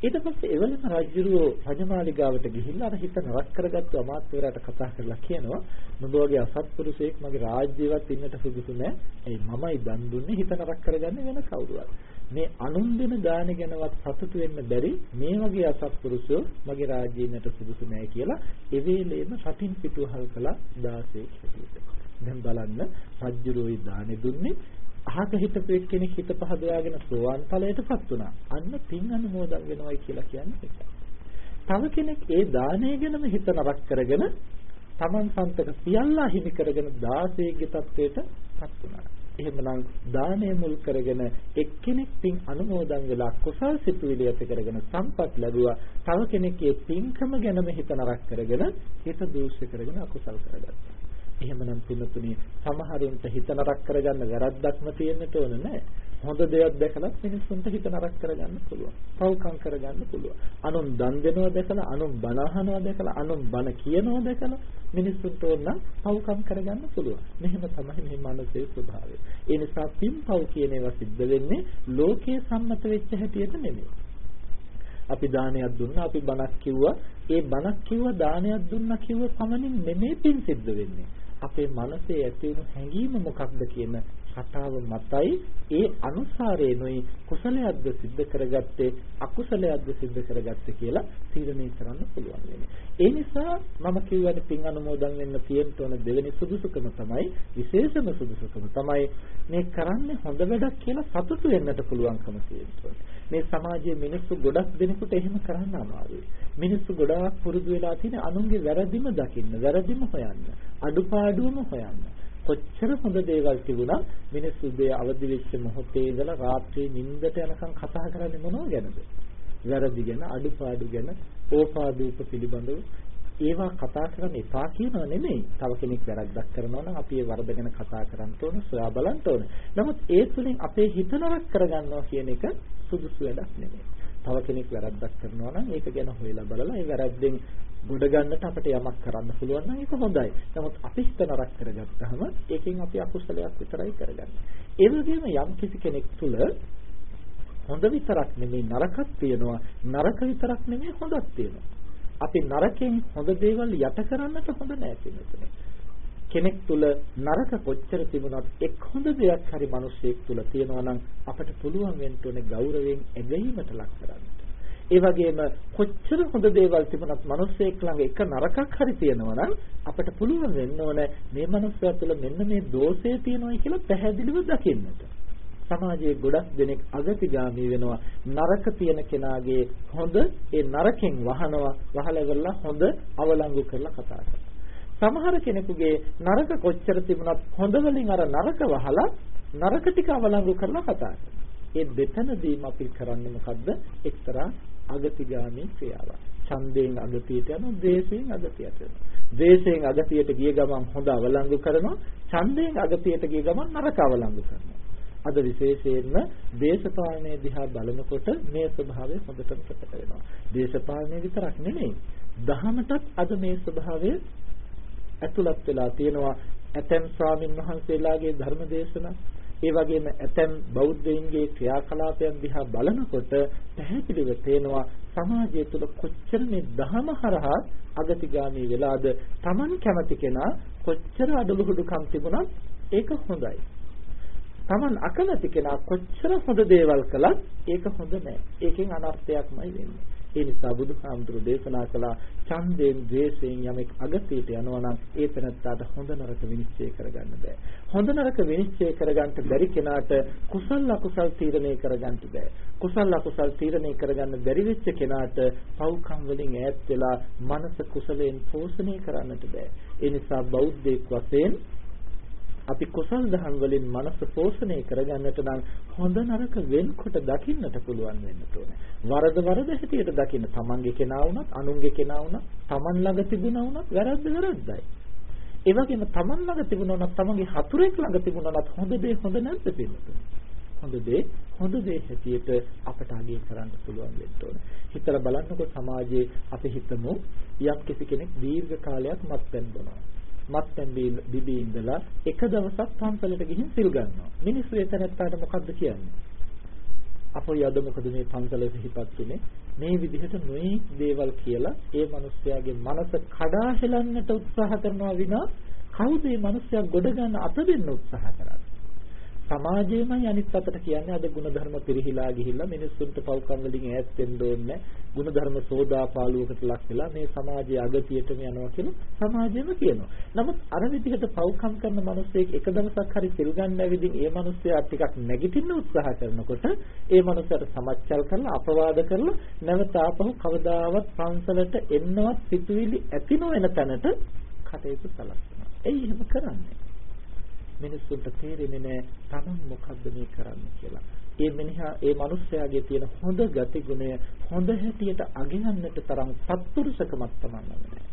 ඊට පස්සේ එවලම රජුරෝ රජමාලිගාවට ගිහිල්ලා අර හිත නරක කරගත්තු අමාත්‍යවරයාට කතා කරලා කියනවා නුඹ වගේ අසත්පුරුෂයෙක් මගේ රාජ්‍යවත් ඉන්නට සුදුසු නෑ. ඒ මමයි දන් දුන්නේ හිත නරක කරගන්නේ වෙන කවුරුවත්. මේ අනුන් දෙන දාන ගැනවත් සතුටු වෙන්න බැරි මේ වගේ අසත්පුරුෂයෝ මගේ රාජ්‍යයට සුදුසු නෑ කියලා ඒ වෙලේම රටින් පිටුවහල් කළා 16 හැටියට. දැන් බලන්න රජුරෝයි දානෙ දුන්නේ අහක හිටපු එක්කෙනෙක් හිත පහදවාගෙන සෝවාන් ඵලයටපත් වුණා. අන්න පින් අනුමෝදන් වෙනවයි කියලා කියන්නේ ඒකයි. තව කෙනෙක් ඒ දානය ගැනම හිත නරක කරගෙන Taman සන්තක සියල්ලා හිමි කරගෙන 16 ගේ තත්වයටපත් වුණා. එහෙමනම් දානය මුල් කරගෙන එක්කෙනෙක් පින් අනුමෝදන් වෙලා කුසල් සිතුවිලි ඇති කරගෙන සම්පත් ලැබුවා. තව කෙනෙක්ගේ පින්කම ගැනම හිත නරක කරගෙන හිත දූෂ්‍ය කරගෙන අකුසල් කරගත්තා. එහෙමනම් පින්නතුනේ සමහරුන්ට හිත නරක කරගන්න වැරද්දක්ම තියෙන්නට ඕන නෑ. හොඳ දෙයක් දැකලා මිනිස්සුන්ට හිත නරක කරගන්න පුළුවන්. පව්කම් කරගන්න පුළුවන්. අනුන් දන් දෙනවා දැකලා, අනුන් බණ අහනවා දැකලා, අනුන් බණ කියනවා දැකලා මිනිස්සුන්ට ඕන පව්කම් කරගන්න පුළුවන්. මෙහෙම තමයි මේ මනසේ ස්වභාවය. ඒ නිසා පින්පව් කියන ඒවා සිද්ධ වෙන්නේ ලෝකයේ සම්මත වෙච්ච හැටියට නෙමෙයි. අපි දානයක් දුන්නා අපි බණක් කිව්වා ඒ බණක් කිව්වා දානයක් දුන්නා කිව්ව පමණින් නෙමෙයි පින් සිද්ධ වෙන්නේ අපේ මනසේ ඇති වෙන හැඟීම මොකක්ද කියන කතාව මතයි ඒ අනුසාරේනොයි කුසලයක්ද සිද්ධ කරගත්තේ අකුසලයක්ද සිද්ධ කරගත්තේ කියලා තීරණය කරන්න පුළුවන් වෙන්නේ. ඒ නිසා මම කියවනේ පින් අනුමෝදන් වෙන්න තියෙන්න ඕන දෙවෙනි සුදුසුකම තමයි විශේෂම සුදුසුකම තමයි මේ කරන්නේ හොඳ වැඩක් කියලා සතුටු වෙන්නට පුළුවන්කම තියෙන්න මේ සමාජයේ මිනිස්සු ගොඩක් දෙනෙකුට එහෙම කරන්න අමාරුයි. මිනිස්සු ගොඩාක් පුරුදු වෙලා තියෙන අනුන්ගේ වැරදිම දකින්න, වැරදිම හොයන්න, අඩුපාඩුවම හොයන්න. කොච්චර හොඳ දේවල් තිබුණා මිනිස්සු දේ අවදි වෙච්ච මොහොතේ ඉඳලා රාත්‍රියේ නිින්දට යනකම් කතා කරන්නේ මොනව ගැනද? වැරදි ගැන, අඩුපාඩු ගැන, ඕපාදූප පිළිබඳව ඒවා කතා කරන්න එපා කියනවා නෙමෙයි. තව කෙනෙක් වැරද්දක් කරනවා නම් අපි ඒ වරද ගැන කතා කරන්න ඕන, සොයා බලන්න ඕන. නමුත් ඒ තුලින් අපේ හිත නරක කරගන්නවා කියන එක සුදුසු වැඩක් නෙමෙයි. තව කෙනෙක් වැරද්දක් කරනවා නම් ඒක ගැන හොයලා බලලා ඒ වැරද්දෙන් ගොඩ ගන්නට අපිට යමක් කරන්න පුළුවන් නම් ඒක හොඳයි. නමුත් අපි හිත නරක කරගත්තාම ඒකෙන් අපි අකුසලයක් විතරයි කරගන්නේ. ඒ වගේම යම් කිසි කෙනෙක් තුළ හොඳ විතරක් නෙමෙයි නරකක් තියෙනවා. නරක විතරක් නෙමෙයි හොඳක් තියෙනවා. අපි නරකෙන් හොඳ දේවල් යට කරන්නට හොඳ නැහැ කෙනෙක් තුල නරක කොච්චර තිබුණත් එක් හොඳ දෙයක් හරි මිනිස්සෙක් තුල තියෙනවා නම් අපට පුළුවන් වෙන්න ඕනේ ගෞරවයෙන් ඇගීමට ලක් කරන්න. ඒ වගේම කොච්චර හොඳ දේවල් තිබුණත් මිනිස්සෙක් ළඟ එක නරකක් හරි තියෙනවා නම් අපට පුළුවන් වෙන්න ඕනේ මේ මිනිස්සයා තුළ මෙන්න මේ දෝෂය තියෙනවා කියලා පැහැදිලිව දකින්නට. සමාජයේ ගොඩක් දෙනෙක් අගතිගාමී වෙනවා නරක තියෙන කෙනාගේ හොඳ ඒ නරකෙන් වහනවා වහලා ඉවරලා හොඳ අවලංගු කරලා කතා කරනවා සමහර කෙනෙකුගේ නරක කොච්චර තිබුණත් හොඳ වලින් අර නරක වහලා නරක ටික අවලංගු කරලා කතා කරනවා ඒ දෙතනදීම අපි කරන්නේ මොකද්ද එක්තරා අගතිගාමී ක්‍රියාවක්. ඡන්දයෙන් අගතියට යනවා, ද්වේෂයෙන් අගතියට යනවා. ද්වේෂයෙන් අගතියට ගිය ගමන් හොඳ අවලංගු කරනවා, ඡන්දයෙන් අගතියට ගිය ගමන් නරක අවලංගු කරනවා. අද විශේෂයෙන්ම දේශපාලනයේ දිහා බලනකොට මේ ස්වභාවය හොඳටම ප්‍රකට වෙනවා. දේශපාලනය විතරක් නෙමෙයි, දහමටත් අද මේ ස්වභාවය ඇතුළත් වෙලා තියෙනවා. ඇතැම් ස්වාමින් වහන්සේලාගේ ධර්ම දේශනා ඒ වගේම ඇතැම් බෞද්ධයින්ගේ ක්‍රියාකලාපයන් දිහා බලනකොට පැහැදිලිව පේනවා සමාජය තුළ කොච්චර මේ දහම හරහා අගතිගාමී වෙලාද Taman කැමති කෙනා කොච්චර අඩලුහුඩුකම් තිබුණත් ඒක හොඳයි. Taman අකමැති කෙනා කොච්චර හොඳ දේවල් කළත් ඒක හොඳ නෑ. ඒකෙන් අනර්ථයක්මයි වෙන්නේ. ඒ නිසා බුදුහාමුදුරු දේශනා කළ ඡන්දයෙන් ද්වේෂයෙන් යමෙක් අගතියට යනවා නම් ඒ තැනත්තාට හොඳ නරක විනිශ්චය කරගන්න බෑ. හොඳ නරක විනිශ්චය කරගන්න බැරි කෙනාට කුසල අකුසල් තීරණය කරගන්න බෑ. කුසල අකුසල් තීරණය කරගන්න බැරි වෙච්ච කෙනාට පව්කම් වලින් ඈත් වෙලා මනස කුසලයෙන් පෝෂණය කරන්නට බෑ. ඒ නිසා බෞද්ධයෙක් වශයෙන් අපි කුසල් දහම් වලින් මනස පෝෂණය කරගන්නට නම් හොඳ නරක වෙන්කොට දකින්නට පුළුවන් වෙන්න ඕනේ. වරද වරද හැටියට දකින්න තමන්ගේ කෙනා වුණත් අනුන්ගේ කෙනා වුණත් තමන් ළඟ තිබුණා වුණත් වැරද්ද වැරද්දයි. ඒ වගේම තමන් ළඟ තිබුණා නම් තමන්ගේ හතුරෙක් ළඟ තිබුණා නම් හොඳ දේ හොඳ නැද්ද පිළිතුරු. හොඳ දේ හොඳ දේ හැටියට අපට අගය කරන්න පුළුවන් වෙන්න ඕනේ. හිතලා බලන්නකො සමාජයේ අපි හිතමු යම් කිසි කෙනෙක් දීර්ඝ කාලයක් මත්පැන් බොනවා. මත්පැන් බිබී ඉඳලා එක දවසක් පන්සලට ගිහින් සිල් ගන්නවා. මිනිස්සු එතනටට මොකද්ද කියන්නේ? අපෝ යද මොකද මේ පන්සල සිහිපත් උනේ? මේ විදිහට නොයේ දේවල් කියලා ඒ මිනිස්යාගේ මනස කඩා හෙලන්නට උත්සාහ කරනවා විනා කවුද මේ මිනිස්යා ගොඩ ගන්න අත දෙන්න උත්සාහ කරන්නේ? සමාජයමයි අනිත් අතට කියන්නේ අද ಗುಣධර්ම පිරිහිලා ගිහිල්ලා මිනිස්සුන්ට පව්කම් වලින් ඈත් වෙන්න ඕනේ ಗುಣධර්ම සෝදාපාලුවකට ලක් වෙලා මේ සමාජයේ අගතියට යනවා කියලා සමාජයම කියනවා. නමුත් අර විදිහට පව්කම් කරන මිනිස්සෙක් එක දවසක් හරි සිල් ගන්න ඇවිදින් ඒ මිනිස්සයා ටිකක් නැගිටින්න උත්සාහ කරනකොට ඒ මිනිස්සට සමච්චල් කරලා අපවාද කරලා නැවත ආපහු කවදාවත් පන්සලට එන්නවත් සිතුවිලි ඇති නොවන තැනට කටයුතු සලස්වනවා. ඒ එහෙම කරන්නේ. මිනිස්සුන්ට තේරෙන්නේ නැහැ තමන් මොකද්ද මේ කරන්නේ කියලා. ඒ මිනිහා ඒ මිනිස්යාගේ තියෙන හොඳ ගතිගුණය හොඳ හැටියට අගයන්නට තරම් සත්පුරුෂකමක් තමන් ළඟ නැහැ.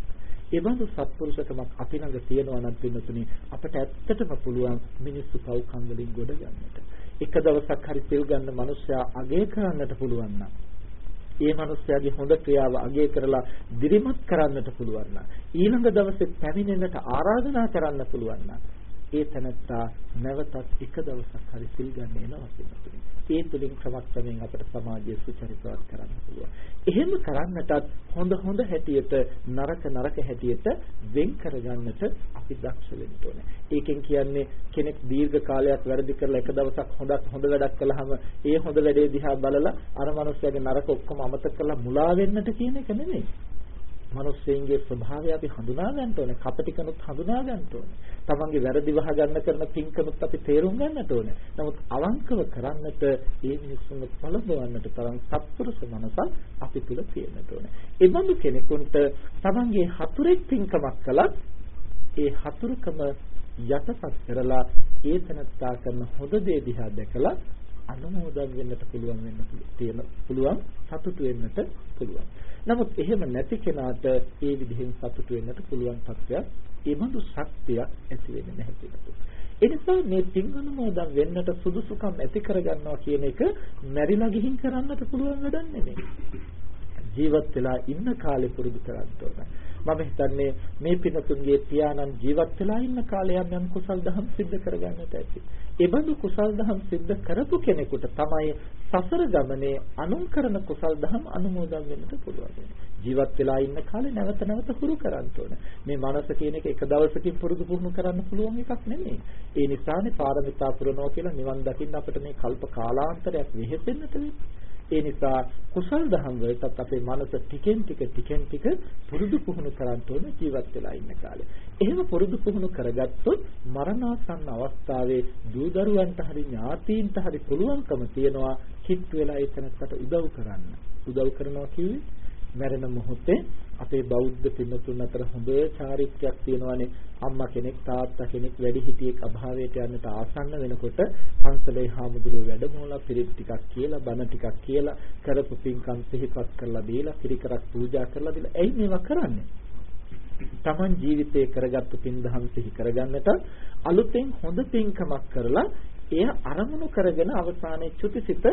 ඒ බඳු සත්පුරුෂකමක් අපි ළඟ තියෙනවා නම් පින්නතුනි අපට ඇත්තටම පුළුවන් මිනිස්සු පව්කම් වලින් ගොඩ ගන්නට. එක දවසක් හරි සිල් ගන්න මිනිස්සයා අගය කරන්නට පුළුවන් නම් ඒ මිනිස්යාගේ හොඳ ක්‍රියාව අගය කරලා දිරිමත් කරන්නට පුළුවන් නම් ඊළඟ දවසේ පැමිණෙන්නට ආරාධනා කරන්න පුළුවන් නම් ඒ තැනත්තා නැවතත් එක දවසක් හරි සිල් ගන්න එනවා කියනවා. ඒ තුලින් ක්‍රමක්‍රමයෙන් අපට සමාජය සුචරිතවත් කරන්න පුළුවන්. එහෙම කරන්නටත් හොඳ හොඳ හැටියට නරක නරක හැටියට වෙන් කරගන්නට අපි දක්ෂ වෙන්න ඕනේ. ඒකෙන් කියන්නේ කෙනෙක් දීර්ඝ කාලයක් වැරදි කරලා එක දවසක් හොඳක් හොඳ වැඩක් කළාම ඒ හොඳ වැඩේ දිහා බලලා අර මනුස්සයාගේ නරක ඔක්කොම අමතක කරලා මුලා වෙන්නට කියන එක නෙමෙයි. මිනිස්සෙන්ගේ ස්වභාවය අපි හඳුනා ගන්න ඕනේ. කපටිකනුත් හඳුනා ගන්න ඕනේ. තමන්ගේ වැරදි වහ ගන්න කරන පින්කනුත් අපි තේරුම් ගන්නට ඕනේ. නමුත් අවංකව කරන්නට ඒ මිනිස්සුන්ව පළඹවන්නට තරම් සත්පුරුෂ මනසක් අපි තුල තියෙන්නට ඕනේ. ඒ බඳු කෙනෙකුට තමන්ගේ හතුරෙක් පින්කමක් කළත් ඒ හතුරුකම යටපත් කරලා ඒ තනත්තා කරන හොඳ දේ දිහා දැකලා අනුමෝදන් වෙන්නට පුළුවන් වෙන්න තියෙන පුළුවන් සතුටු වෙන්නට පුළුවන්. නමුත් එහෙම නැති කෙනාට ඒ විදිහෙන් සතුටු වෙන්නට පුළුවන් තත්ත්වයක් ඒ බඳු ශක්තියක් ඇති වෙන්නේ නැහැ කියලා. ඒ නිසා මේ පින් අනුමෝදන් වෙන්නට සුදුසුකම් ඇති කරගන්නවා කියන එක මැරිලා ගිහින් කරන්නට පුළුවන් වැඩක් නෙමෙයි. ජීවත් වෙලා ඉන්න කාලේ පුරුදු කරන්න ඕන. මම හිතන්නේ මේ පිනතුන්ගේ පියාණන් ජීවත් වෙලා ඉන්න කාලේ යම් කුසල් දහම් සිද්ධ කරගන්නට ඇති. ඒ බඳු කුසල් දහම් සිද්ධ කරපු කෙනෙකුට තමයි සසර ගමනේ අනුන් කරන කුසල් දහම් අනුමෝදන් වෙන්නට පුළුවන්. ජීවත් වෙලා ඉන්න කාලේ නැවත නැවත හුරු කරන්න ඕන. මේ මනස කියන එක එක දවසකින් පුරුදු පුහුණු කරන්න පුළුවන් එකක් නෙමෙයි. ඒ නිසානේ පාරමිතා පුරනවා කියලා නිවන් දකින්න අපිට මේ කල්ප කාලාන්තරයක් වෙහෙසෙන්නට වෙන්නේ. ඒ නිසා කුසල් දහම් වලටත් අපේ මනස ටිකෙන් ටික ටිකෙන් ටික පුරුදු පුහුණු කරන්න ඕන ජීවත් වෙලා ඉන්න කාලේ. එහෙම පුරුදු පුහුණු කරගත්තොත් මරණාසන්න අවස්ථාවේ දූ දරුවන්ට හරි ඥාතීන්ට හරි පුළුවන්කම තියනවා කිත් වෙලා ඒ තැනකට උදව් කරන්න. උදව් කරනවා කිව්වේ මැරෙන මොහොතේ අපේ බෞද්ධ පින්තුන් අතර හොඳ චාරිත්‍රයක් තියෙනවානේ. අම්මා කෙනෙක් තාත්තා කෙනෙක් වැඩිහිටියෙක් අභාවයට යන්නට ආසන්න වෙනකොට පන්සලේ හාමුදුරුවෝ වැඩමවලා පිරිත් ටිකක් කියලා බණ ටිකක් කියලා කරපු පින්කම් සිහිපත් කරලා දීලා පිරිකරක් පූජා කරලා දීලා. ඇයි මේවා කරන්නේ? Taman ජීවිතේ කරගත්තු පින්දහම් සිහි කරගන්නට අලුතෙන් හොඳ පින්කමක් කරලා එය අරමුණු කරගෙන අවසානයේ චුතිසිත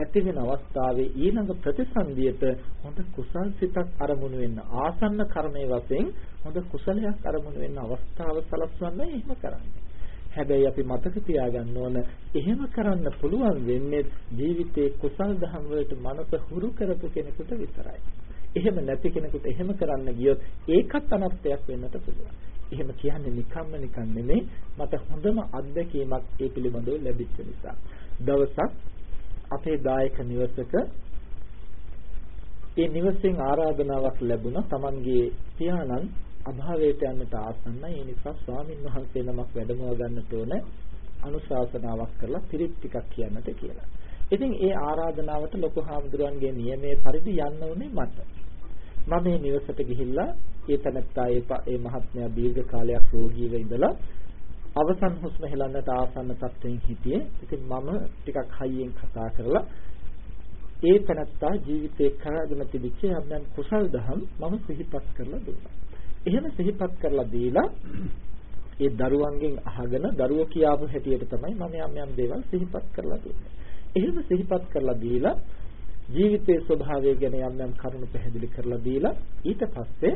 ඇති වෙන අවස්ථාවේ ඊළඟ ප්‍රතිසන්දියට හොඳ කුසල් සිතක් අරමුණු වෙන්න ආසන්න කර්මයේ වශයෙන් හොඳ කුසලයක් අරමුණු වෙන්න අවස්ථාව සලස්වන්න එහෙම කරන්නේ. හැබැයි අපි මතක තියාගන්න ඕන එහෙම කරන්න පුළුවන් වෙන්නේ ජීවිතේ කුසල් දහම් වලට මනස හුරු කරපු කෙනෙකුට විතරයි. එහෙම නැති කෙනෙකුට එහෙම කරන්න ගියොත් ඒකත් අනර්ථයක් වෙන්නට පුළුවන්. එහෙම කියන්නේ නිකම්ම නිකන් නෙමෙයි මට හොඳම අත්දැකීමක් ඒ පිළිබඳව ලැබිච්ච නිසා. දවසක් අපේ දායක නිවසක ඒ නිවසෙන් ආරාධනාවක් ලැබුණා Tamanගේ පියාණන් අභාවයට යන්නට ආසන්නයි ඒ නිසා ස්වාමින් වහන්සේ නමක් වැඩමව ගන්නට ඕන අනුශාසනාවක් කරලා පිරිත් ටිකක් කියන්නට කියලා. ඉතින් ඒ ආරාධනාවට ලොකු හාමුදුරන්ගේ නියමයේ පරිදි යන්න උනේ මට. මම මේ නිවසට ගිහිල්ලා ඒ තනත්තා ඒ මහත්මයා දීර්ඝ කාලයක් රෝගීව ඉඳලා අවසන් හුස්ම හෙලන්නට ආසන්න තත්ත්වයෙන් හිටියේ. ඉතින් මම ටිකක් හයියෙන් කතා කරලා ඒ තනත්තා ජීවිතේ කරගෙන තිබිච්ච යම් යම් කුසල් දහම් මම සිහිපත් කරලා දුන්නා. එහෙම සිහිපත් කරලා දීලා ඒ දරුවන්ගෙන් අහගෙන දරුවෝ කියාපු හැටියට තමයි මම යම් යම් දේවල් සිහිපත් කරලා දුන්නේ. එහෙම සිහිපත් කරලා දීලා ජීවිතයේ ස්වභාවය ගැන යම් යම් කරුණු පැහැදිලි කරලා දීලා ඊට පස්සේ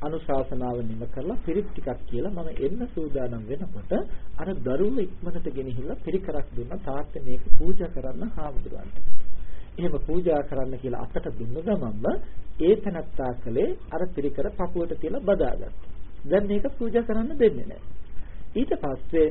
අනුශාසනාව නිම කරලා පිරිත් ටිකක් කියලා මම එන්න සූදානම් වෙනකොට අර දරුවෝ ඉක්මනට ගෙනහිල්ලා පිරිකරක් දුන්නා තාත්තේ මේක පූජා කරන්න හාමුදුරන්ට. එහෙම පූජා කරන්න කියලා අතට දුන්න ගමන්ම ඒ තනත්තා කලේ අර පිරිකර පපුවට තියලා බදාගත්තා. දැන් මේක පූජා කරන්න දෙන්නේ නැහැ. ඊට පස්සේ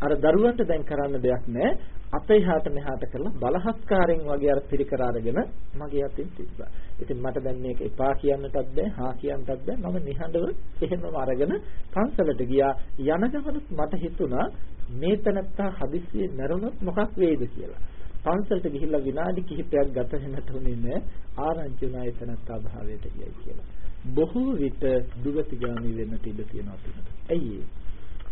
අර දරුවන්ට දැන් කරන්න දෙයක් නැහැ. අපේ එහාට මෙහාට කරලා බලහත්කාරයෙන් වගේ අර පිරිකර අරගෙන මගේ අතින් තිබ්බා. ඉතින් මට දැන් මේක එපා කියන්නටත් බෑ, හා කියන්නටත් බෑ. මම නිහඬව එහෙමම අරගෙන පන්සලට ගියා. යන ගමනත් මට හිතුණා මේ තනත්තා හදිස්සියේ මැරුණොත් මොකක් වෙයිද කියලා. පන්සලට ගිහිල්ලා විනාඩි කිහිපයක් ගත වෙනට උනේ නෑ. ආරංචි වුණා ඒ තනත්තා භාවයට ගියයි කියලා. බොහෝ විට දුගතිගාමී වෙන්නට ඉඩ තියෙනවා. ඇයි ඒ?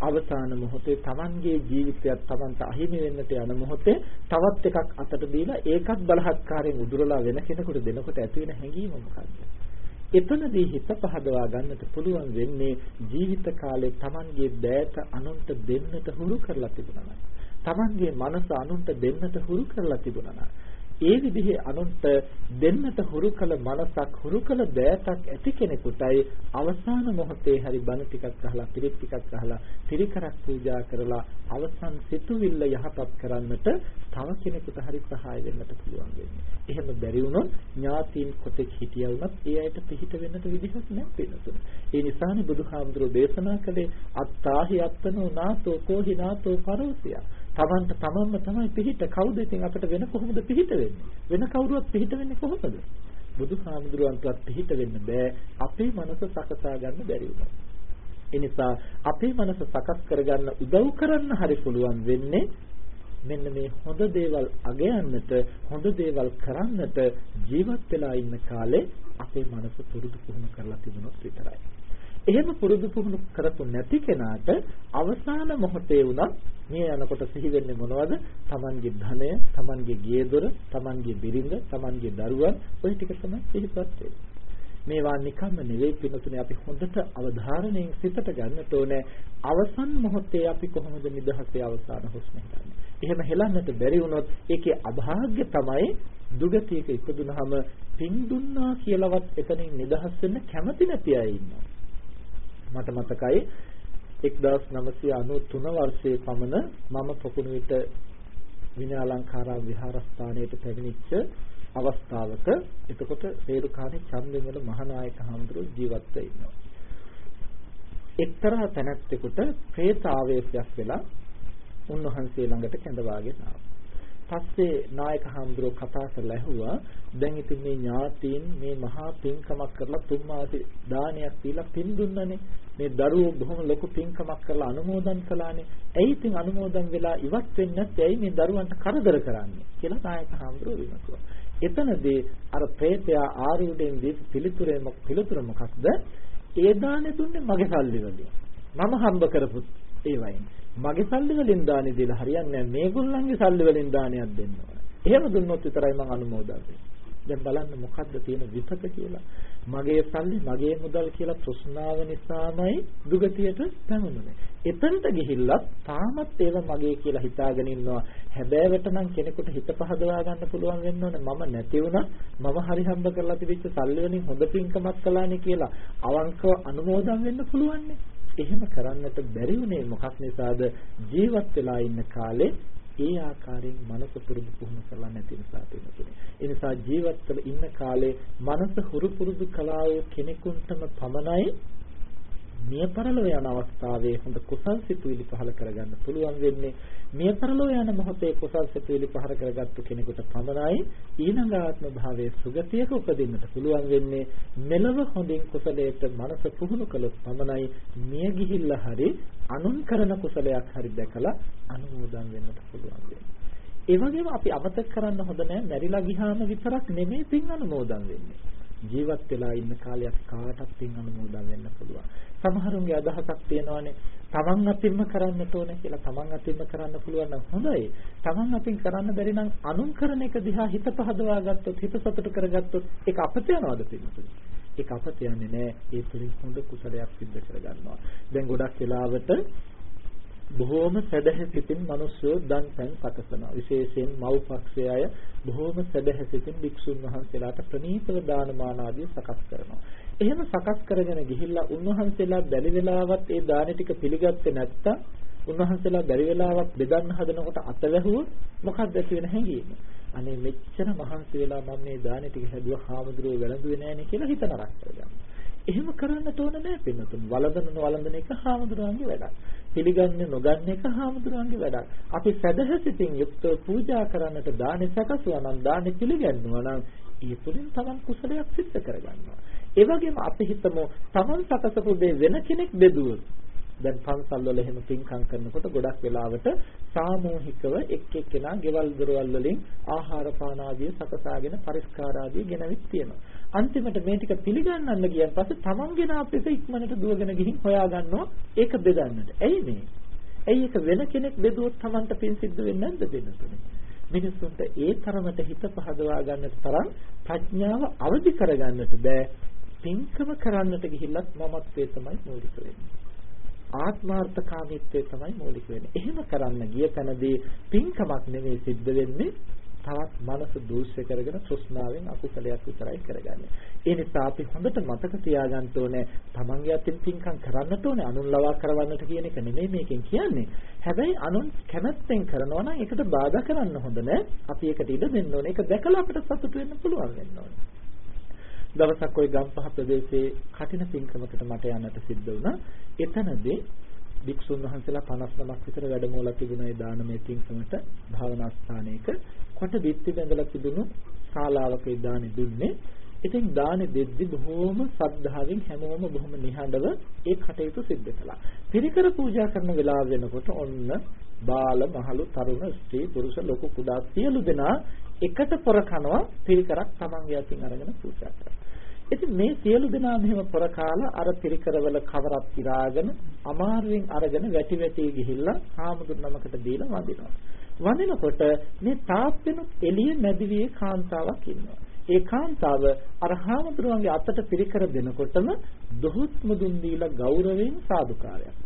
අවසාන මොහොතේ Tamanගේ ජීවිතයත් Tamanට අහිමි වෙන්නට යන මොහොතේ තවත් එකක් අතට දීලා ඒකත් බලහත්කාරයෙන් උදුරලා වෙන කෙනෙකුට දෙනකොට ඇති වෙන හැඟීම මොකක්ද? එතනදී හිත පහදවා ගන්නට පුළුවන් වෙන්නේ ජීවිත කාලේ Tamanගේ දෑත අනුන්ට දෙන්නට හුරු කරලා තිබුණා. Tamanගේ මනස අනුන්ට දෙන්නට හුරු කරලා තිබුණා. ඒ විදිහේ අනුන්ට දෙන්නට හුරු කළ මනසක් හුරු කළ දෑතක් ඇති කෙනෙකුටයි අවසාන මොහොතේ හරි බණ ටිකක් අහලා පිරිත් ටිකක් අහලා පිරිකරක් පූජා කරලා අවසන් සිතුවිල්ල යහපත් කරන්නට තව කෙනෙකුට හරි සහාය වෙන්නට පුළුවන් වෙන්නේ. එහෙම බැරි වුණොත් ඥාතීන් කොතෙක් හිටියා වුණත් ඒ අයට පිහිට වෙන්නට විදිහක් නැහැ වෙනතුන. ඒ නිසානේ බුදුහාමුදුරෝ දේශනා කළේ අත්තාහි අත්තනෝ නාතෝ කෝහි නාතෝ පරෝසියා තමන්ට තමන්ම තමයි පිහිට කවුද ඉතින් අපිට වෙන කොහොමද පිහිට වෙන්නේ? වෙන කවුරුවත් පිහිට වෙන්නේ කොහොමද? බුදුහාමුදුරුවන්ටවත් පිහිට වෙන්න බෑ. අපේ මනස සකසා ගන්න බැරි වුණා. ඒ නිසා අපේ මනස සකස් කරගන්න උදව් කරන්න හරි පුළුවන් වෙන්නේ මෙන්න මේ හොඳ දේවල් අගයන්නට හොඳ දේවල් කරන්නට ජීවත් වෙලා ඉන්න කාලේ අපේ මනස පුරුදු පුහුණු කරලා තිබුණොත් විතරයි. එහෙම පුරුදු පුහුණු කරපු නැති කෙනාට අවසාන මොහොතේ වුණත් මේ යනකොට සිහි වෙන්නේ මොනවද? Tamanගේ ධනය, Tamanගේ ගේ දොර, Tamanගේ බිරිඳ, Tamanගේ දරුවන් ඔය ටික තමයි සිහිපත් වෙන්නේ. මේවා නිකම්ම නෙවෙයි පින්නතුනේ අපි හොඳට අවධාරණයෙන් සිතට ගන්නට ඕනේ අවසන් මොහොතේ අපි කොහොමද නිදහසේ අවසාන හුස්ම හෙලන්නේ. එහෙම හෙලන්නට බැරි වුණොත් ඒකේ අභාග්‍ය තමයි දුගතියක ඉපදුනහම පින් දුන්නා කියලාවත් එතනින් නිදහස් වෙන්න කැමති නැති අය ඉන්නවා. මට මතකයි 1993 වර්ෂයේ පමණ මම පොකුණු විට විනයාලංකාරා විහාරස්ථානයට පැමිණිච්ච අවස්ථාවක එතකොට රේරුකාණේ චන්දෙන්වල මහානායක හඳුරු ජීවත් ඉන්නවා. එක්තරා තැනැත්තෙකුට പ്രേත ආවේශයක් වෙලා උන්වහන්සේ ළඟට කැඳවාගෙන ආවා. පස්සේ නායක හඳුරෝ කතා කරලා ඇහුවා දැන් ඉතින් මේ ඥාතීන් මේ මහා පින්කමක් කරලා තුන් මාසේ දානයක් දීලා පින් දුන්නනේ. මේ දරුවෝ බොහොම ලොකු පින්කමක් කරලා අනුමෝදන් කළානේ. ඇයි ඉතින් අනුමෝදන් වෙලා ඉවත් වෙන්නේ නැත්නම් ඇයි මේ දරුවන්ට කරදර කරන්නේ? කියලා නායක හඳුරෝ විමසුවා. එතනදී අර ප්‍රේතයා ආරූඪයෙන් දීපු පිළිතුරේ පිළිතුර මොකක්ද? ඒ දානේ දුන්නේ මගේ සල්ලි වලින්. මම හම්බ කරපු ඒ වයින් මගේ සල්ලි වලින් දානි දීලා හරියන්නේ නැහැ මේගොල්ලන්ගේ සල්ලි වලින් දානයක් දෙන්න ඕන. එහෙම දුන්නොත් විතරයි මම අනුමෝදන් වෙන්නේ. දැන් බලන්න මොකද්ද තියෙන විපත කියලා. මගේ සල්ලි මගේ මුදල් කියලා තෘෂ්ණාව නිසාමයි දුගතියට පැමුණුනේ. එතනට ගිහිල්ලත් තාමත් ඒව මගේ කියලා හිතාගෙන ඉන්නවා. හැබෑවට නම් කෙනෙකුට හිත පහදවා ගන්න පුළුවන් වෙන්න ඕනේ. මම නැති වුණා මම හරි හම්බ කරලා තිබිච්ච සල්ලි වලින් හොඳ පින්කමක් කළානේ කියලා අවංකව අනුමෝදන් වෙන්න පුළුවන් නේ. එහෙම කරන්නට බැරි වුණේ මොකක් නිසාද ජීවත් වෙලා ඉන්න කාලේ ඒ ආකාරයෙන් මනස පුරුදු පුහුණු කරලා නැති නිසා තියෙනවා. ඒ නිසා ජීවත් ඉන්න කාලේ මනස හුරු පුරුදු කළා වූ කෙනෙකුටම පමණයි මිය පරලෝ යන අවස්ථාවේ හොඳ කුසල් සිතුවිලි පහල කරගන්න පුළුවන් වෙන්නේ මිය පරලෝ යන මොහොතේ කුසල් සිතුවිලි පහල කරගත්තු කෙනෙකුට පමණයි. ඊළඟ ආත්ම භාවයේ සුගතියක උපදින්නට පුළුවන් වෙන්නේ මෙලව හොඳින් කුසලයට මනස පුහුණු කළොත් පමණයි. මිය ගිහිල්ලා හරි අනුන් කරන කුසලයක් හරි දැකලා අනුමෝදන් වෙන්නට පුළුවන් වෙන්නේ. ඒ වගේම අපි අමතක කරන්න හොඳ නැහැ. මැරිලා ගියාම විතරක් නෙමෙයි පින් අනුමෝදන් වෙන්නේ. ජීවත් වෙලා ඉන්න කාලයක් කාටත් පින් අනුමෝදන් වෙන්න පුළුවන්. සමහරුන්ගේ අදහසක් තියෙනවානේ තමන් අතින්ම කරන්නට ඕන කියලා තමන් අතින්ම කරන්න පුළුවන් නම් හොඳයි. තමන් අතින් කරන්න බැරි නම් අනුන් කරන එක දිහා හිත පහදවා ගත්තොත් හිත සතුට කරගත්තොත් ඒක අපත යනවද පිළිතුරු? ඒක අපත යන්නේ නැහැ. ඒ තුලින් හොඳ කුසලයක් සිද්ධ කරගන්නවා. දැන් ගොඩක් වෙලාවට බොහෝම සැදැහැසිතින් මිනිස්සු දන් පැන් පතසනවා. විශේෂයෙන් මව් පක්ෂය අය බොහෝම සැදැහැසිතින් භික්ෂුන් වහන්සේලාට ප්‍රණීතව දානමාන ආදී සකස් කරනවා. එහෙම සකස් කරගෙන ගිහිල්ලා උන්වහන්සේලා බැරි වෙලාවත් ඒ දාන ටික පිළිගත්තේ නැත්තම් උන්වහන්සේලා බැරි වෙලාවක් බෙදන්න හදනකොට අතවැහුවොත් මොකක්ද ඇති වෙන හැඟීම? අනේ මෙච්චර මහන්සි වෙලා මම මේ දාන ටික හැදුවා හාමුදුරුවෝ වැළඳුවේ නෑනේ කියලා හිත නරක කරගන්නවා. එහෙම කරන්නට ඕන නෑ පින්නතුන්. වළඳන වළඳන එක හාමුදුරුවන්ගේ වැඩක්. පිළිගන්නේ නොගන්න එක හාමුදුරුවන්ගේ වැඩක්. අපි සදහසිතින් යුක්තව පූජා කරන්නට දානෙ සකසුවා නම් දානෙ පිළිගන්නවා නම් ඒ තුළින් තමන් කුසලයක් සිද්ධ කරගන්නවා. ඒ වගේම අපි හිතමු තමන් සකසපු දේ වෙන කෙනෙක් බෙදුවොත් දැන් පන්සල් වල එහෙම පින්කම් කරනකොට ගොඩක් වෙලාවට සාමූහිකව එක් එක්කෙනා ගෙවල් දොරවල් වලින් ආහාර පාන ආදී සකසාගෙන පරිස්කාර ආදී ගෙනවිත් තියෙනවා. අන්තිමට මේ ටික පිළිගන්නන්න ගියන් පස්සේ තමන්ගෙන අපිට ඉක්මනට දුවගෙන ගිහින් හොයාගන්නවා ඒක බෙදන්නට. ඇයි මේ? ඇයි ඒක වෙන කෙනෙක් බෙදුවොත් තමන්ට පින් සිද්ධ වෙන්නේ නැද්ද දෙන්නතුනේ? මිනිස්සුන්ට ඒ තරමට හිත පහදවා ගන්නට තරම් ප්‍රඥාව අවදි කරගන්නට බෑ. පින්කම කරන්නට ගිහිල්ලත් මමත්වයේ තමයි මූලික වෙන්නේ. ආත්මාර්ථකාමීත්වයේ තමයි මූලික වෙන්නේ. එහෙම කරන්න ගිය තැනදී පින්කමක් නෙවෙයි සිද්ධ වෙන්නේ තවත් මනස දූෂ්‍ය කරගෙන තෘෂ්ණාවෙන් අකුසලයක් විතරයි කරගන්නේ. ඒ නිසා අපි හොඳට මතක තියාගන්න ඕනේ තමන්ගේ අතින් පින්කම් කරන්නට ඕනේ අනුන් ලවා කරවන්නට කියන එක නෙමෙයි මේකෙන් කියන්නේ. හැබැයි අනුන් කැමැත්තෙන් කරනවා නම් ඒකට බාධා කරන්න හොඳ නෑ. අපි ඒකට ඉඩ දෙන්න ඕනේ. ඒක දැකලා අපිට සතුටු වෙන්න පුළුවන් වෙන්න ඕනේ. දවසක් ওই ගම්පහ ප්‍රදේශයේ කටින පින්කමකට මට යන්නට සිද්ධ වුණා. එතනදී භික්ෂුන් වහන්සේලා 59ක් විතර වැඩමවලා තිබුණා ඒ දානමය පින්කමට භාවනා ස්ථානයක කොට බිත්ති බැඳලා තිබුණු ශාලාවක ඒ දානි දුන්නේ. ඉතින් දානි දෙද්දි බොහෝම සද්ධාවෙන් හැමෝම බොහොම නිහඬව ඒ කටයුතු සිද්ධ කළා. පිරිකර පූජා කරන වෙලාව වෙනකොට ඔන්න බාල මහලු තරුණ ස්ත්‍රී පුරුෂ ලොකු කුඩා සියලු දෙනා එකට පොර කනවා පිරිකරක් තමන්ගේ අතින් අරගෙන පූජා කරා. ඉතින් මේ සියලු දෙනා මෙහෙම පොර කාලා අර පිරිකරවල කවරක් ඉරාගෙන අමාරුවෙන් අරගෙන වැටි වැටි ගිහිල්ලා හාමුදුරු නමකට දීලා වඳිනවා. වඳිනකොට මේ තාප්පෙනුත් එළිය මැදිවියේ කාන්තාවක් ඉන්නවා. ඒ කාන්තාව අර හාමුදුරුවන්ගේ අතට පිරිකර දෙනකොටම දොහොත් මුදුන් දීලා ගෞරවයෙන් සාදුකාරයක්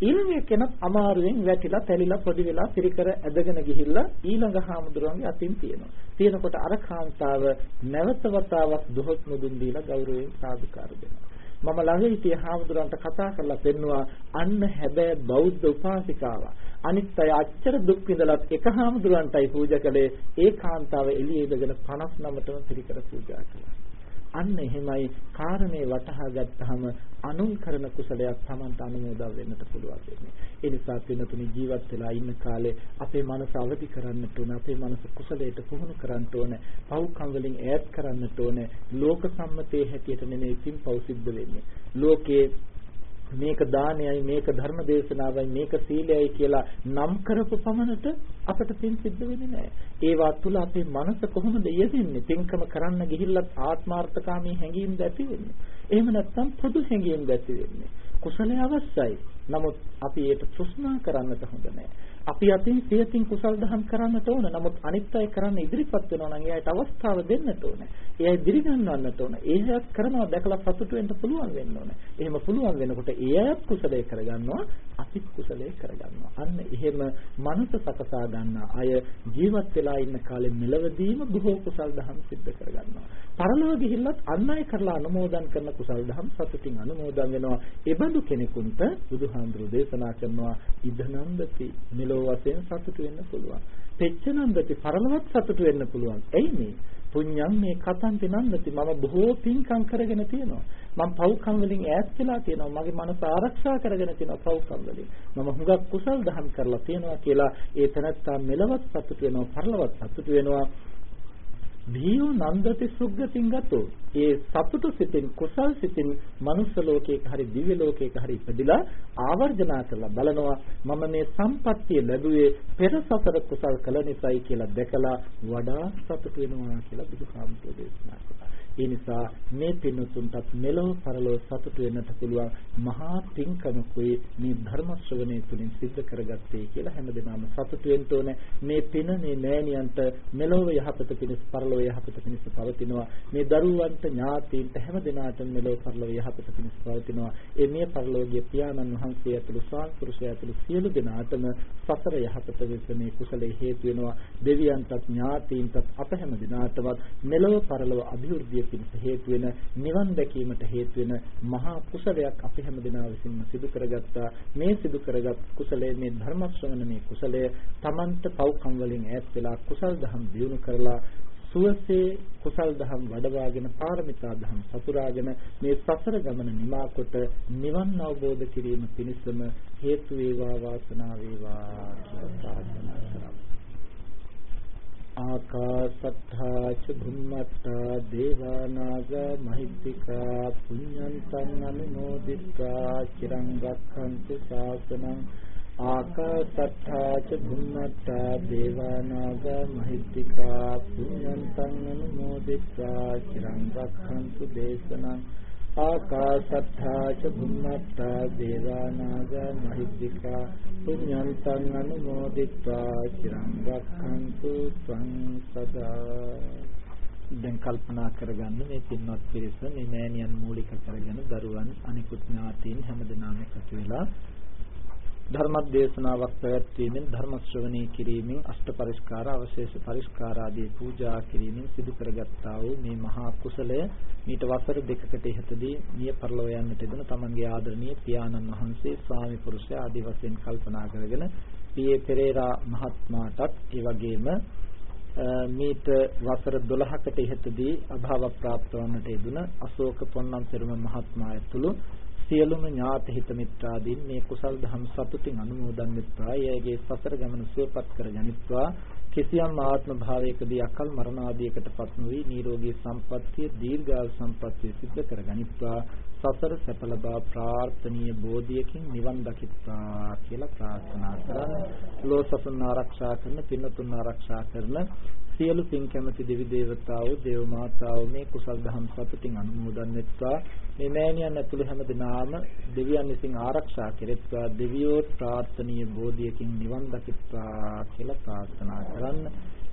ඊළඟ කෙනත් අමාරුවෙන් වැටිලා තැලිලා පොඩි වෙලා පිරිකර ඇදගෙන ගිහිල්ලා ඊළඟ හාමුදුරුවන්ගේ අතින් තියෙනවා. තියෙනකොට අර කාන්තාව නැවත වතාවක් දොහොත් මුදුන් දීලා ගෞරවයෙන් සාදුකාර දෙනවා. මම ළඟ හිටිය හාමුදුරන්ට කතා කරලා පෙන්නවා අන්න හැබැයි බෞද්ධ උපාසිකාව. අනිත් අය අච්චර දුක් විඳලත් එක හාමුදුරන්ටයි පූජා කළේ ඒ කාන්තාව එළියේ ඉඳගෙන 59ටම පිරිකර පූජා කළා. අන්න එහෙමයි කාරණේ වටහා ගත්තාම අනුන් කරන කුසලයක් Tamanට අනුමෝදන් වෙන්නට පුළුවන් වෙන්නේ. ඒ නිසා පින්නතුනි ජීවත් වෙලා ඉන්න කාලේ අපේ මනස අවදි කරන්නට ඕන, අපේ මනස කුසලයට පුහුණු කරන්න ඕන, පව්කම් වලින් ඈත් කරන්නට ඕන. ලෝක සම්මතයේ හැටියට නෙමෙයි පින් පව් සිද්ධ වෙන්නේ. ලෝකේ මේක දානයයි මේක ධර්ම දේශනාවයි මේක සීලයයි කියලා නම් කරපු පමණට අපට පින් සිද්ධ වෙන්නේ නැහැ. ඒවා තුල අපේ මනස කොහොමද යෙදෙන්නේ? පින්කම කරන්න ගිහිල්ලත් ආත්මార్థකාමී හැඟීම් ඇති වෙන්නේ. එහෙම නැත්නම් පොදු හැඟීම් ඇති වෙන්නේ. කුසලයේ අවශ්‍යයි. නමුත් අපි ඒට තෘෂ්ණා කරන්නට හොඳ නැහැ. අපි අතින් සියතින් කුසල් දහම් කරන්නට ඕන. නමුත් අනිත් අය කරන්න ඉදිරිපත් වෙනවා නම් එයාට අවස්ථාව දෙන්නට ඕන. එයා ඉදිරි ගන්නවන්නට ඕන. ඒ හැයක් කරනවා දැකලා සතුටු වෙන්න පුළුවන් වෙන්න ඕන. එහෙම පුළුවන් වෙනකොට ඒ අයත් කුසලයේ කරගන්නවා, අපිත් කුසලයේ කරගන්නවා. අන්න එහෙම මනස සකසා ගන්න අය ජීවත් වෙලා ඉන්න කාලේ මෙලවදීම බොහෝ කුසල් දහම් සිද්ධ කරගන්නවා. පරලොව ගිහිල්ලත් අන් අය කරලා අනුමෝදන් කරන කුසල් දහම් සතුටින් අනුමෝදන් වෙනවා. ඒ බඳු කෙනෙකුට බුදුහාඳුරු දේශනා කරනවා ඉදනන්දති මෙලොව වශයෙන් සතුටු වෙන්න පුළුවන්. පෙච්චනන්දති පරලොවත් සතුටු වෙන්න පුළුවන්. එයි මේ පුඤ්ඤම් මේ කතන්ති නන්දති මම බොහෝ පින්කම් කරගෙන තියෙනවා. මම පව්කම් වලින් ඈත් වෙලා තියෙනවා. මගේ මනස ආරක්ෂා කරගෙන තියෙනවා පව්කම් වලින්. මම හුඟක් කුසල් දහම් කරලා තියෙනවා කියලා ඒ තනත්තා මෙලවත් සතුටු වෙනවා, පරලොවත් සතුටු වෙනවා. භීයෝ නන්දති සුග්ගතින් ගතෝ ඒ සතුට සිතින් කුසල් සිතින් මනුස්ස ලෝකයක හරි දිව්‍ය ලෝකයක හරි ඉපදිලා ආවර්ජනා කරලා බලනවා මම මේ සම්පත්තිය ලැබුවේ පෙර සසර කුසල් කළ නිසායි කියලා දැකලා වඩා සතුට වෙනවා කියලා බුදුහාමුදුරේ දේශනා කළා ඒ නිසා මේ පින්තුන්ටත් මෙලොව පරලොව සතුට වෙන්නට පුළුවන් මහා පින්කමකුයි මේ ධර්ම ශ්‍රවණය තුළින් සිද්ධ කරගත්තේ කියලා හැමදෙනාම සතුට වෙන්න ඕනේ. මේ පින මේ නෑනියන්ට මෙලොව යහපත පිණිස පරලොව යහපත පිණිස පවතිනවා. මේ දරුවන්ට ඥාතීන්ට හැමදෙනාටම මෙලොව පරලොව යහපත පිණිස පවතිනවා. ඒ මේ පරලොවගේ පියාණන් වහන්සේ ඇතුළු ස්වාන් පුරුෂයා ඇතුළු සියලු දෙනාටම සසර යහපත වෙස මේ කුසලයේ හේතු වෙනවා. දෙවියන්ටත් ඥාතීන්ටත් අප හැම දිනාටවත් මෙලොව පරලොව අභිවෘද්ධිය පිණිස හේතු වෙන නිවන් දැකීමට හේතු වෙන මහා කුසලයක් අපි හැම දිනා විසින්ම සිදු කරගත්තා මේ සිදු කරගත් කුසලයේ මේ ධර්ම ශ්‍රවණමේ කුසලය තමන්ට පව්කම් වලින් ඈත් වෙලා කුසල් දහම් දියුණු කරලා සුවසේ කුසල් දහම් වඩවාගෙන පාරමිතා දහම් සතුරාගෙන මේ සසර ගමන නිමා කොට නිවන් අවබෝධ කිරීම පිණිසම හේතු වේවා වාසනාව වේවා කියලා ප්‍රාර්ථනා කරමු. ආකාසත්තා ච භුම්මත්තා දේවා නාග මහිද්దికා පුඤ්ඤන්තං අනුමෝදිත්වා. චිරං රක්ඛන්තු ශාසනං ආකාසත්තා ච භුම්මත්තා දේවානාග මහිත්‍තිකා පුඤ්ඤන්තං අනුමෝදිත්වා චිරං රක්ඛන්තු දේශනං ආකාසත්තා ච භුම්මත්තා දේවානාග මහිත්‍තිකා පුඤ්ඤන්තං අනුමෝදිත්වා චිරං රක්ඛන්තු සං සදා දැන් කල්පනා කරගන්න මේ පින්වත් පිරිස මේ මෑණියන් මූලික කරගෙන දරුවන් අනිකුත් ඥාතීන් හැමදෙනාම එකතු වෙලා ධර්මදේශනාවක් පැවැත්වීමෙන් ධර්ම ශ්‍රවණය කිරීමෙන් අෂ්ට පරිස්කාර අවශේෂ පරිස්කාර ආදී පූජා කිරීමෙන් සිදු කරගත්තා වූ මේ මහා කුසලය මීට වසර දෙකකට ඉහතදී මිය පරලොව යන්නට දෙන තමන්ගේ ආදරණීය පියාණන් වහන්සේ ස්වාමි පුරුෂයා ආදී වශයෙන් කල්පනා කරගෙන පී.ඒ. පෙරේරා මහත්මයාටත් ඒ වගේම මීට වසර 12කට ඉහතදී අභාව ප්‍රාප්ත වන්නට යෙදුන අශෝක පොන්නම් පෙරම මහත්මයා ඇතුළු සියලුම ඥාති හිත මිත්‍රාදීන් මේ කුසල් දහම් සතුටින් අනුමෝදන් වෙත්වා. එයගේ සසර ගමන සුවපත් කර ගනිත්වා. කිසියම් ආත්ම භාවයකදී අකල් මරණ ආදියකටපත් නොවි නිරෝගී සම්පත්තිය දීර්ඝායු සම්පත්තිය සිද්ධ කර ගනිත්වා. සසර සැප ලබා ප්‍රාර්ථනීය බෝධියකින් නිවන් දකිත්වා කියලා ප්‍රාර්ථනා කරන්නේ. ලෝසසුන් ආරක්ෂා කරන, පින්නතුන් ආරක්ෂා කරන සියලු පින් කැමති දෙවි දේවතාවෝ දේව මාතාවෝ මේ කුසල් දහම් සතුටින් අනුමෝදන් වෙත්වා මේ මෑණියන් ඇතුළු හැම දිනාම දෙවියන් විසින් ආරක්ෂා කෙරෙත්වා දෙවියෝ ප්‍රාර්ථනීය බෝධියකින් නිවන් දකිත්වා කියලා ප්‍රාර්ථනා කරන්න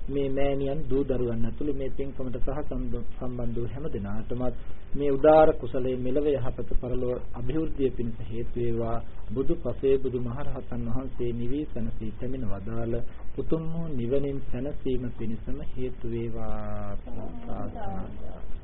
මේ මෑණියන් දූ දරුවන් ඇතුළු මේ පින්කමට සහ සම්බන්ධ වූ හැම දෙනාටමත් මේ උදාාර කුසලයේ මෙලව යහපත පරලොව અભිවෘද්ධිය පිණිස හේතු වේවා. බුදු පසේ බුදු මහරහතන් වහන්සේ නිවේසනසී පැමිණ වදාළ උතුම් වූ නිවනින් සැනසීම පිණිසම හේතු වේවා. ප්‍රාර්ථනා